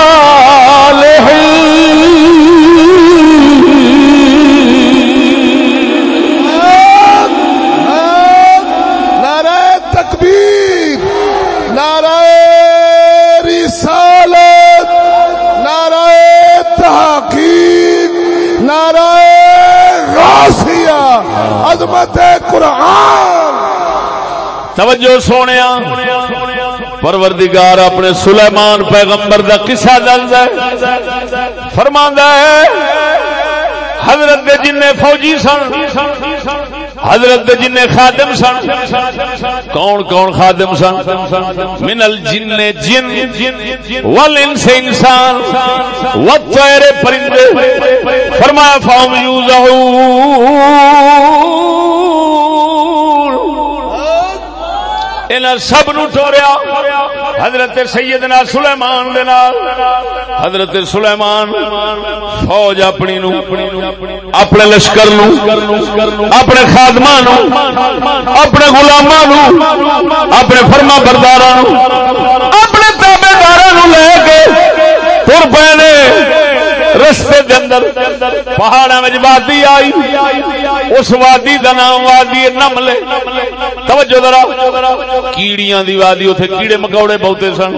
عظمت قرآن۔ توجہ سونے پروردگار اپنے سلیمان پیغمبر دا قصہ دلد ہے۔ فرماندا ہے، حضرت جن فوجی سن۔ حضرت جن خادم سن، کون کون خادم سن؟ من الجن جن والانس انسان والطير پرندے، فرمایا فهم یوزعون انہاں سب نو ٹوریا حضرت سیدنا سلیمان دے نال، حضرت سلیمان فوج اپنی نو، اپنے لشکر نو، اپنے خادماں نو، اپنے غلاماں نو، اپنے فرما برداراں نو، اپنے تابعداراں نو لے کے تر پے رستے دے اندر پہاڑاں وچ وادی آئی۔ اس وادی دا نام وادی نملے توجہ ذرا، کیڑیاں دی وادی اوتھے کیڑے مکوڑے بہتے سن،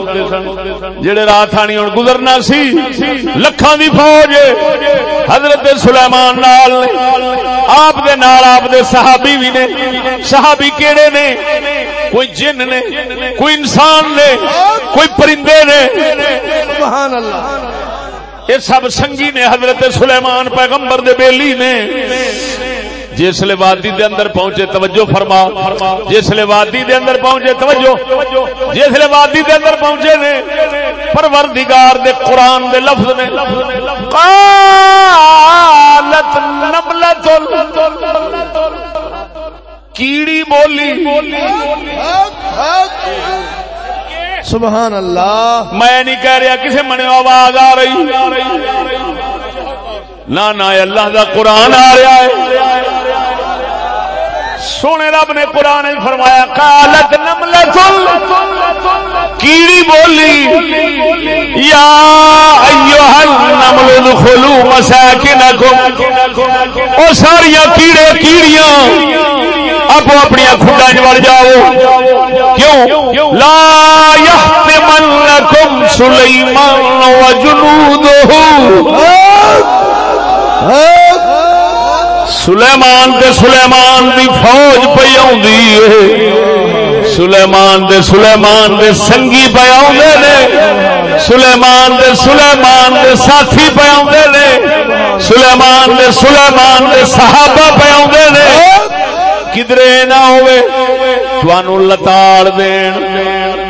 جڑے رات آنی ہن گزرنا سی، لکھاں دی فوج حضرت سلیمان نال آپ دے نال آپ دے صحابی بھی نے۔ صحابی کیڑے نے؟ کوئی جن نے؟ کوئی انسان نے؟ کوئی پرندے نے؟ سبحان اللہ۔ یہ سب سنگی نے حضرت سلیمان پیغمبر دے بیلی نے۔ جسلے وادی دے اندر پہنچے، توجہ فرما۔ جسلے وادی دے اندر پہنچے، توجہ۔ جسلے وادی دے اندر پہنچے نے، پروردگار دے قرآن دے لفظ نے۔ قالت نملت کیڑی بولی۔ سبحان اللہ۔ میں نہیں کہہ رہا کسی من آواز آ رہی۔ نہ نہ اللہ دا قرآن آ رہا ہے۔ سونے رب نے قرآن فرمایا کالت نملت کیڑی بولی، یا ایوہ النمل ادخلوا مساکنکم۔ او ساریا کیڑے کیڑیاں۔ اب اپنی کھڈا وڑ جاؤ کیوں لا يحتمنكم سليمان وجنوده سلیمان دے سلیمان دی فوج پی آدھی سلیمان دے سلیمان دے سنگی پی آدھے نے سلیمان دے سلیمان دے ساتھی پی آدھے نے سلیمان دے سلیمان دے صحابہ پی آدھے نے کدرے نہ ہوئے توانو لتاڑ دین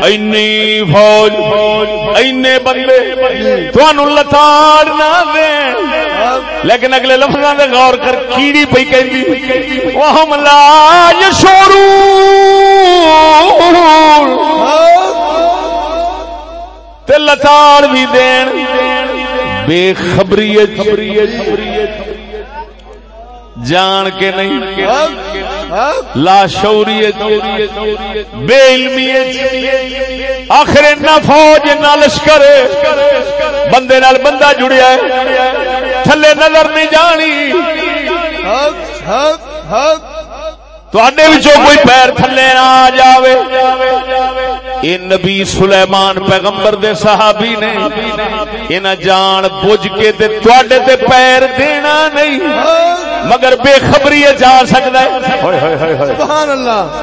اینی فوج اینے بندے توانو لتاڑ نہ دین لیکن اگلے لفظاں دے غور کر کیڑی پئی کہندی وہم لا یشورون تے لتاڑ بھی دین بے خبریت جان کے نہیں لا شوریت، بے علمیت، آخر نہ فوج نہ لشکر بندے نال بندہ جڑیا ہے۔ تھلے نظر نہیں جانی۔ تھوڑے کوئی پیر تھلے نہ آ جاوے یہ نبی سلیمان پیغمبر دے صحابی نے انہ جان بوجھ کے تے تواڈے تے پیر دینا نہیں مگر بے خبری جا سکتا ہے سبحان اللہ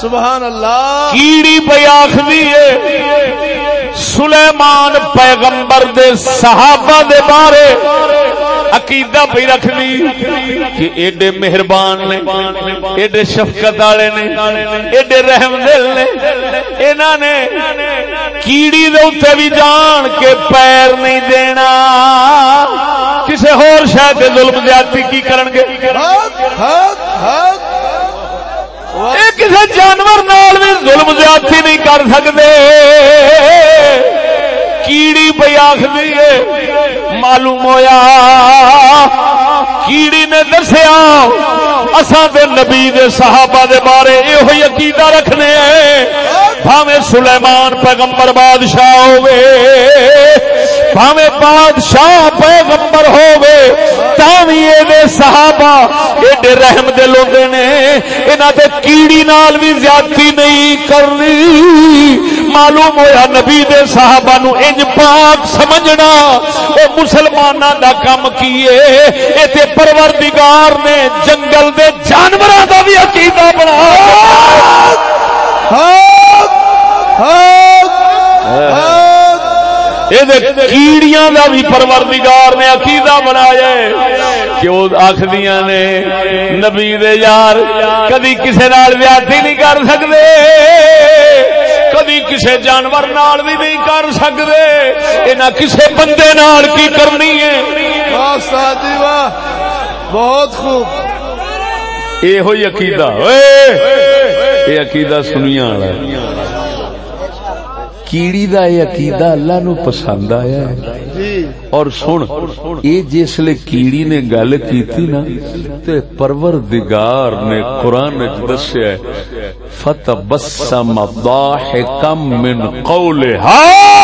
سبحان اللہ کیڑی پہ آخری ہے سلیمان پیغمبر دے صحابہ دے بارے عقیدہ پہ رکھ دی کہ ایڈے مہربان نے، ایڈے شفقت والے نے، ایڈے رحم دل نے انہوں نے کیڑی دے اتنے بھی جان کے پیر نہیں دینا۔ کسی ہور شاید ظلم زیادتی کی کرن گے؟ کسی جانور نال بھی ظلم زیادتی نہیں کر سکتے۔ کیڑی پہ آخری معلوم ہویا۔ کیڑی نے دسیا، اساں دے نبی دے صحابہ دے بارے یہ عقیدہ رکھنے بھاوے سلیمان پیغمبر بادشاہ ہوئے بھاوے بادشاہ پیغمبر ہوئے تاوی دے صحابہ ایڈے رحم دل ہوندے نے، انہاں تے کیڑی نال بھی زیادتی نہیں کرنی۔ معلوم ہویا نبی دے صحابہ نو انج پاک سمجھنا، او مسلماناں دا کم کیے اے تے پروردگار نے جنگل دے جانوراں دا بھی عقیدہ بنایا۔ کیڑیاں دا بھی پروردگار نے عقیدہ بنایا کیوں آخدیاں نے، نبی دے یار، کدی کسے نال زیادتی نہیں کر سکتے کدی کسے جانور نال بھی نہیں کر سکتے یہ کسے بندے نال کی کرنی ہے؟ بہت خوب۔ یہ عقیدہ۔ یہ عقیدہ سنیا کیڑی دا یہ عقیدہ اللہ نو پسند آیا ہے؟ جی۔ اور سن، یہ جس لے کیڑی نے گل کیتی نا، تے پروردگار نے قرآن وچ دسیا ہے، فتبسم ضاحکا من قولها۔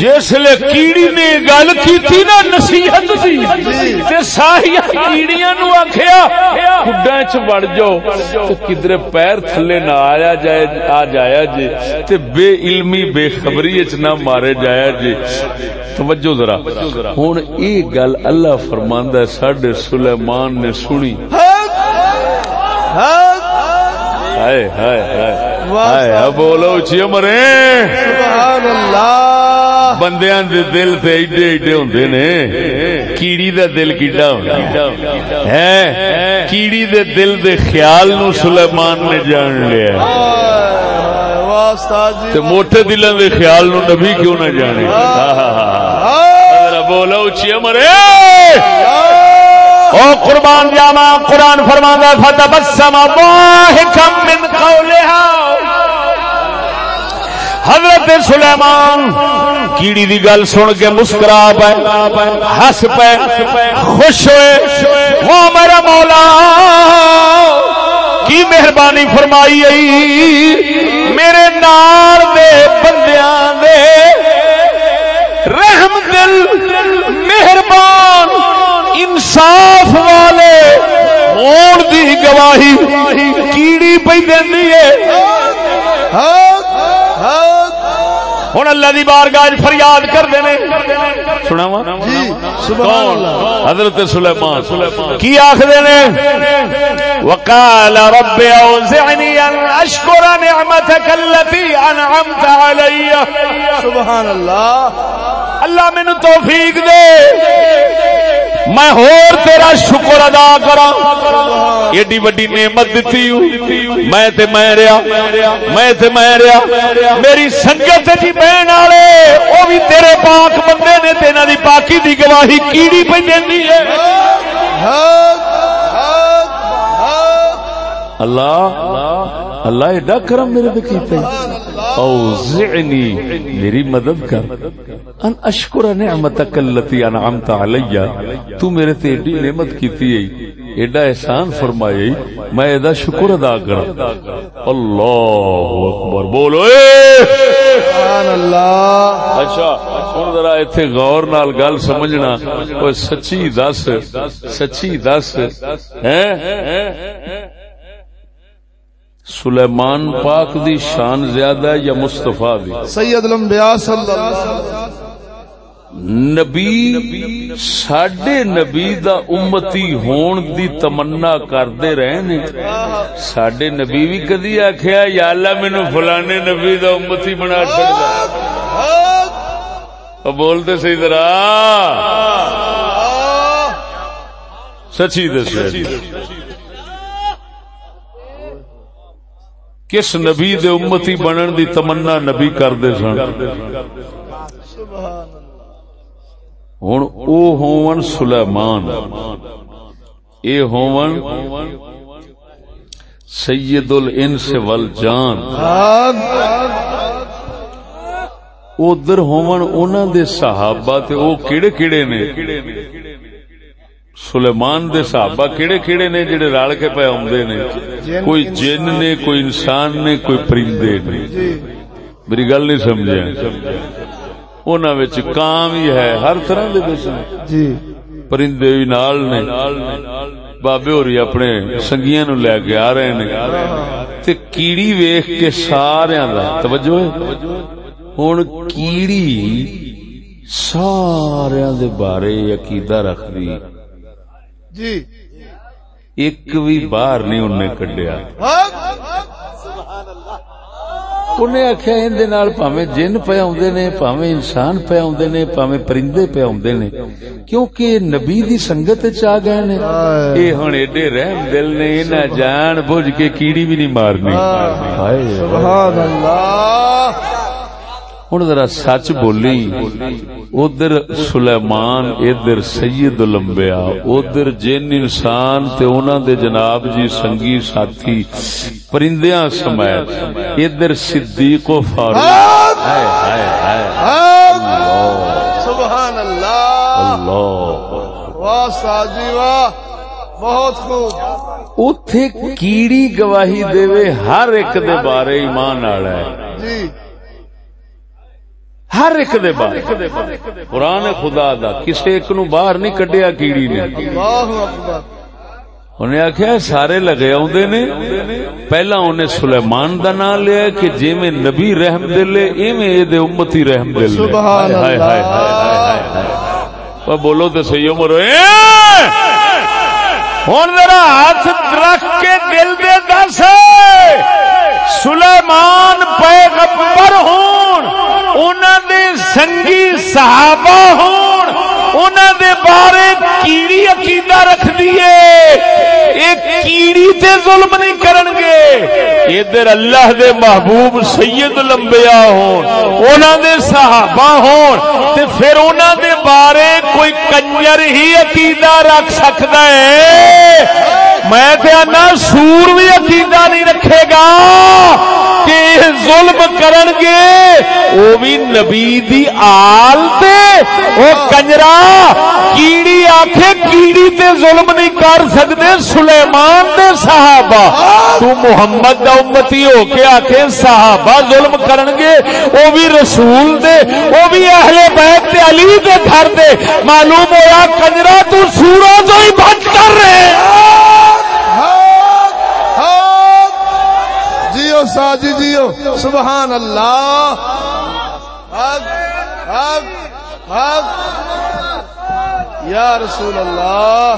جس کیڑی نے گل کی نا نصیحت سی ساریا کیڑیاں نو آخیا کڈا چ وڑ جاؤ تو کدھر پیر تھلے نہ آیا جائے آ جایا جی تے بے علمی بے خبری چ نہ مارے جایا جی توجہ ذرا ہوں یہ گل اللہ فرماندا ہے ساڈے سلیمان نے سنی ہائے ہائے ہائے بولو اچھی مرے سبحان اللہ بندیاں دے دل تے ایڈے ایڈے ہوندے نے کیڑی دا دل کیڈا ہوندا ہے کیڑی دے دل دے خیال نو سلیمان نے جان لیا تے موٹے دلاں دے خیال نو نبی کیوں نہ جانے ذرا بولو اچھی مرے او قربان جاما قرآن فرماندا فتبسم ضاحكا من قولها حضرت سلیمان کیڑی دی گل سن کے مسکرا پے، ہس پے، خوش ہوئے۔ وہ میرا مولا، کی مہربانی فرمائی آئی میرے نار دے بندیاں دے۔ رحم دل، مہربان، انصاف والے۔ ہون دی گواہی، کیڑی پہ دینی ہے۔ ہاں ہاں۔ ہوں اللہ دی بارگاہ فریاد کر دینے سنا وا حضرت سلیمان کی آخر نے؟ وقال رب ان اشكر نعمتك التي انعمت علي سبحان اللہ۔ اللہ مینو توفیق دے۔ میں ہور تیرا شکر ادا کرا ایڈی وڈی نعمت دیتی ہوں میں تے میں رہا میں تے میں رہا میری سنگت جی بہن والے وہ بھی تیرے پاک بندے نے تینا دی پاکی دی گواہی کیڑی پہ دینی ہے؟ اللہ اللہ ایڈا کرم میرے پہ کیتا اوزعنی میری مدد کر۔ ان اشکر نعمتک اللتی انعمت علی۔ تو میرے تے ایڈی نعمت کیتی ہے ایڈا احسان فرمائی میں ایڈا شکر ادا کر اللہ اکبر بولو اے! سبحان اللہ اچھا ہن ذرا ایتھے غور نال گل سمجھنا۔ اوے سچی دس سچی دس۔ ہیں؟ سلیمان پاک دی شان زیادہ ہے یا مصطفیٰ دی؟ سید الانبیاء صلی اللہ علیہ وسلم نبی ساڈے نبی دا امتی ہون دی تمنا کردے رہے نے ساڈے نبی بھی کدی آخیا یا اللہ مینو فلانے نبی دا امتی بنا چڑھتا بولتے سی ذرا۔ سچی دس کس نبی دے امتی بنن دی تمنا نبی کرتے سن؟ ہوں او ہون سلیمان۔ اے ہون سید الانس والجان۔ ادھر ہون اونا دے صحابہ تے او کیڑے کیڑے نے؟ سلیمان دے صحابہ کیڑے کیڑے نے جڑے رل کے پے آدھے نے؟ کوئی جن نے کوئی انسان نے کوئی پرندے نے۔ میری گل نہیں سمجھا۔ کام ہی ہے ہر طرح دے جی۔ پرندے بھی نال نے۔ بابے ہوری اپنے سنگیاں نو لے کے آ رہے نے۔ تے کیڑی ویکھ کے سارے دا توجہ ہے۔ ہن کیڑی سارے دے بارے عقیدہ رکھ دی۔ جی۔ ایک بھی باہر نہیں انہیں کڈیا۔ انہیں آخیا اندر پاوے جن پہ آدھے نے پاوے انسان پہ آدھے نے پاوے پرندے پہ آدھے نے۔ کیونکہ نبی دی سنگت چ گئے نے۔ ایڈے رحم دل نے انہیں جان بوجھ کے کیڑی بھی نہیں مارنی۔ سبحان اللہ۔ ہوں ذرا سچ بولی۔ ادھر سلیمان ادھر سید لمبیا ادھر جن انسان تے دے جناب جی سنگی ساتھی پرندیاں سمیت۔ ادھر صدیق و فاروق۔ سبحان اللہ۔ واہ ساجی واہ۔ بہت خوب۔ اتے کیڑی گواہی دے ہر ایک دے بارے ایمان آڑا ہے۔ جی۔ ہر ایک دے بارے۔ قرآن خدا دا کسے ایک نو باہر نہیں کڈیا کیڑی نے۔ انہیں آخیا سارے لگے آدھے نے۔ پہلا انہیں سلیمان دا نام لیا کہ جی میں نبی رحم دل ایویں یہ امتی رحم دل بولو تو سی عمر ہوں ذرا ہاتھ رکھ کے دل دے دس۔ سلیمان پیغمبر ہوں۔ دے سنگی صحابہ ہون انہوں دے بارے کیڑی عقیدہ رکھ دیے ایک کیڑی تے ظلم نہیں کرن گے۔ ادھر اللہ دے محبوب سید لمبیا ہون انہوں دے صحابہ ہون، تے پھر انہوں دے بارے کوئی کنجر ہی عقیدہ رکھ سکتا ہے۔ میں تے آنا سور بھی عقیدہ نہیں رکھے گا، کہ ظلم کرن گے۔ وہ بھی نبی دی آل تے۔ او کنجرا، کیڑی آکھے، کیڑی تے ظلم نہیں کر سکتے۔ سلیمان دے صحابہ، تو محمد دا امتی ہو کے آکھے، صحابہ ظلم کرن گے۔ او بھی رسول دے او بھی اہل بیت تے علی دے گھر دے۔ معلوم ہویا، کنجرا تو سورا جو ہی بچ کر رہے جیو ساجی جیو۔ سبحان اللہ۔ حق حق حق۔ یا رسول اللہ۔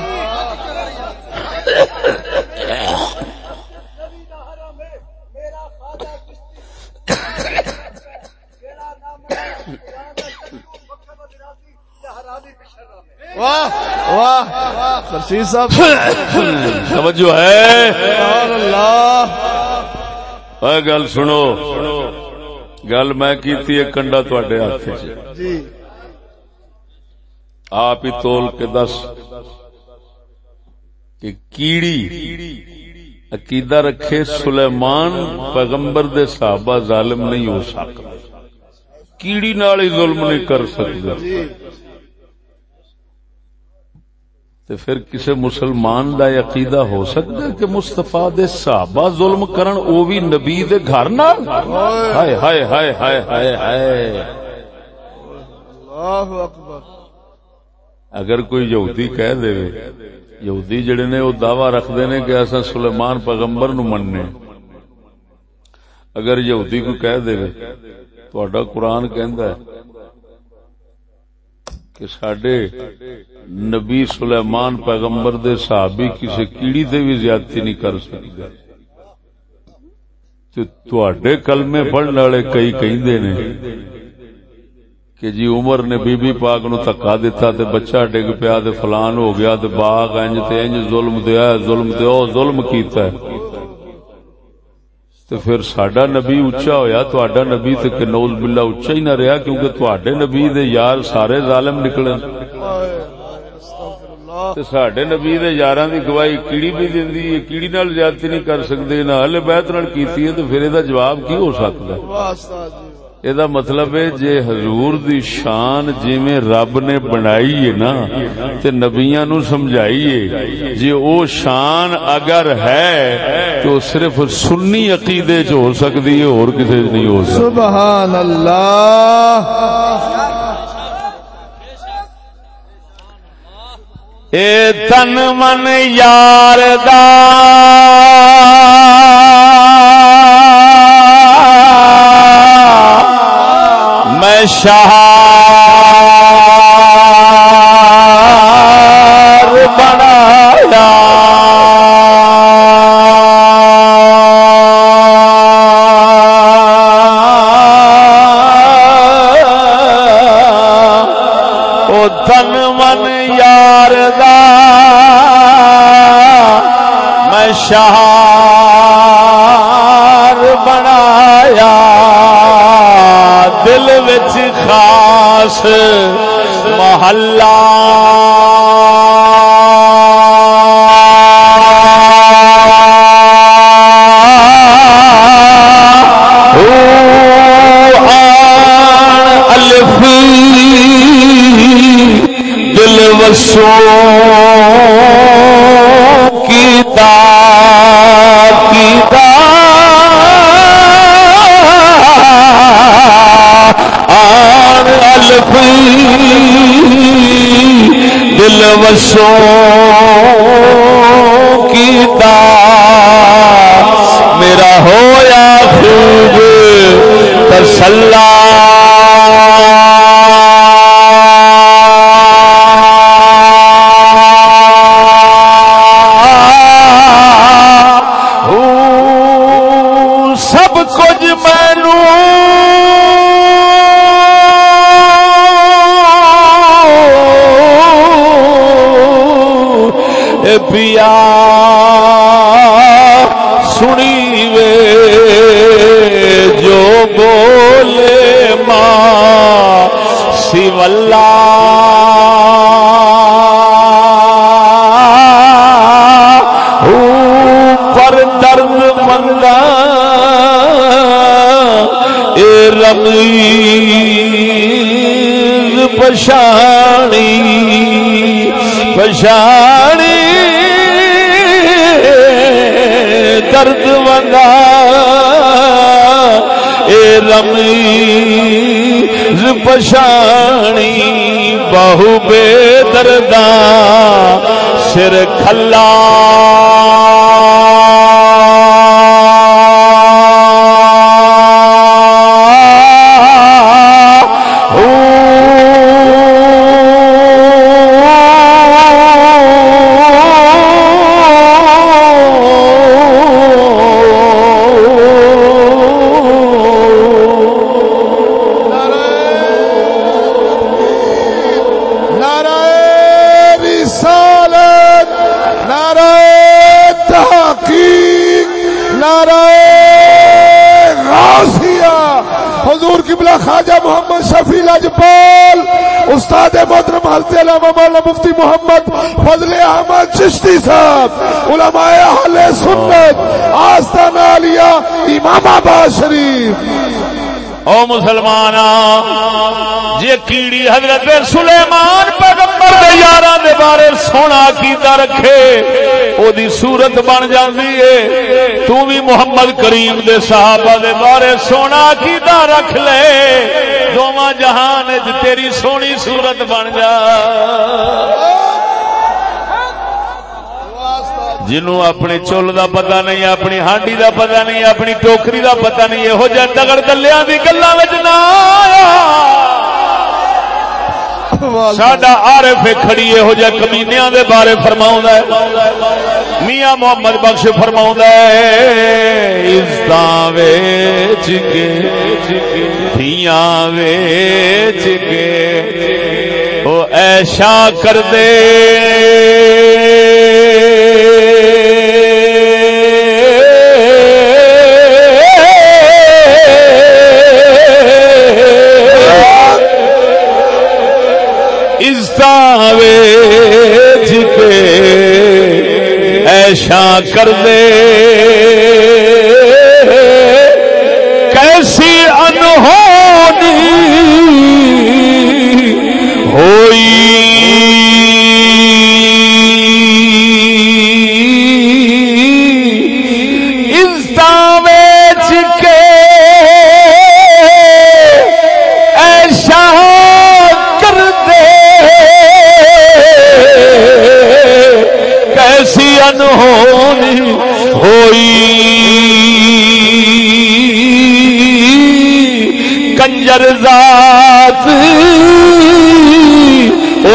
واہ واہ۔ صاحب۔ توجہ ہے۔ اللہ۔ گل سنو گل میں کی کنڈا تڈے ہاتھ جی آپ ہی تول کے دس کہ کیڑی عقیدہ رکھے سلیمان پیغمبر دے صحابہ ظالم نہیں ہو سکتا کیڑی نال ہی ظلم نہیں کر سکتے جی۔ تے پھر کسے مسلمان دا عقیدہ ہو سکتا ہے کہ مصطفیٰ دے صحابہ ظلم کرن او بھی نبی دے گھر نال؟ ہائے ہائے ہائے ہائے ہائے ہائے۔ اللہ اکبر۔ اگر کوئی یہودی کہہ دے یہودی جڑے نے وہ دعوی رکھ دے نے کہ ایسا سلیمان پیغمبر نو مننے۔ اگر یہودی کو کہہ دے تو قرآن کہندا ہے کہ سڈے نبی سلیمان پیغمبر دے صحابی کسی کیڑی تے بھی زیادتی نہیں کر سکتے کلمے پڑھنے والے کئی کہیں نے کہ جی عمر نے بی بی پاک نو تکا دیتا تے بچہ ڈگ پیا تے فلان ہو گیا تے باغ انج تے انج ظلم دیا ظلم تے او ظلم کیتا ہے۔ تے پھر ساڈا نبی اونچا ہویا تہاڈا نبی تے کنوز باللہ اونچا ہی نہ رہیا کیونکہ تہاڈے نبی دے یار سارے ظالم نکلن۔ تے ساڈے نبی دے یاراں دی گواہی کیڑی بھی دیندی ہے کیڑی نال زیادتی نہیں کر سکدے نہ اہل بیت نال کیتی ہے تے پھر ادا جواب کی ہو سکدا ہے؟ یہ مطلب ہے دی شان جی میں رب نے بنائی ہے نا تے نبیاں نو سمجھائی ہے جی او شان اگر ہے تو صرف سنی عقیدے چ ہو سکتی ہے اور کسی نہیں ہو سکتی سبحان اللہ اے تن من یار دا میں شہار بنایا۔ او تن من یار دا۔ میں شہار خاص محلہ۔ دل وسو۔ وسو کی میرا ہویا خوب تسلہ سیولا پر درد مندہ اے رمیز پشانی پشانی درد منگا اے رمیز پشانی بہو بے دردا سر کھلا حضور خواجہ محمد شفیع لجپال استاد محترم حضرت علامہ مولانا مفتی محمد فضل احمد چشتی صاحب، علماء اہل سنت آستانہ علیہ امام آباد شریف۔ او مسلمان جی کیڑی حضرت سلیمان پیغمبر دے یاراں دے بارے سونا کیتا رکھے، او دی صورت بن جاندی ہے تو بھی محمد کریم دے صحابہ دے بارے سونا کیتا رکھ لے۔ دوواں جہان وچ تیری سونی صورت بن جا۔ جنوں اپنی چل دا پتہ نہیں، اپنی ہانڈی دا پتہ نہیں، اپنی ٹوکری دا پتہ نہیں، یہو جہ دگڑ دلیاں دی گلاں وچ نہ آیا۔ ساڈا عارف کھڑی ہو جہ کمینیاں دے بارے فرماؤں ہے۔ میاں محمد بخش فرماؤں ہے عزت ویچ کے، دھیاں ویچ کے وہ ایشا کر دے۔ ویچ کے ایشا کر دے کیسی انہونی ہوئی؟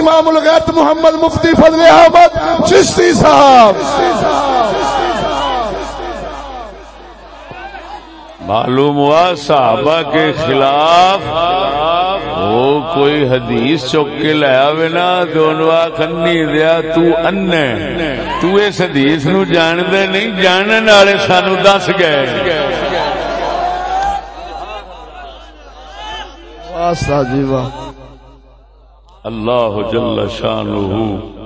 امام الغیت محمد مفتی فضل احمد چشتی صاحب۔ معلوم ہوا صحابہ کے خلاف وہ کوئی حدیث چوک کے لیا نا تو کنی دیا تو ان تو اس حدیث نو جان دے نہیں جاننے والے سانو دس گئے۔ جی واہ۔ اللہ جل شانہ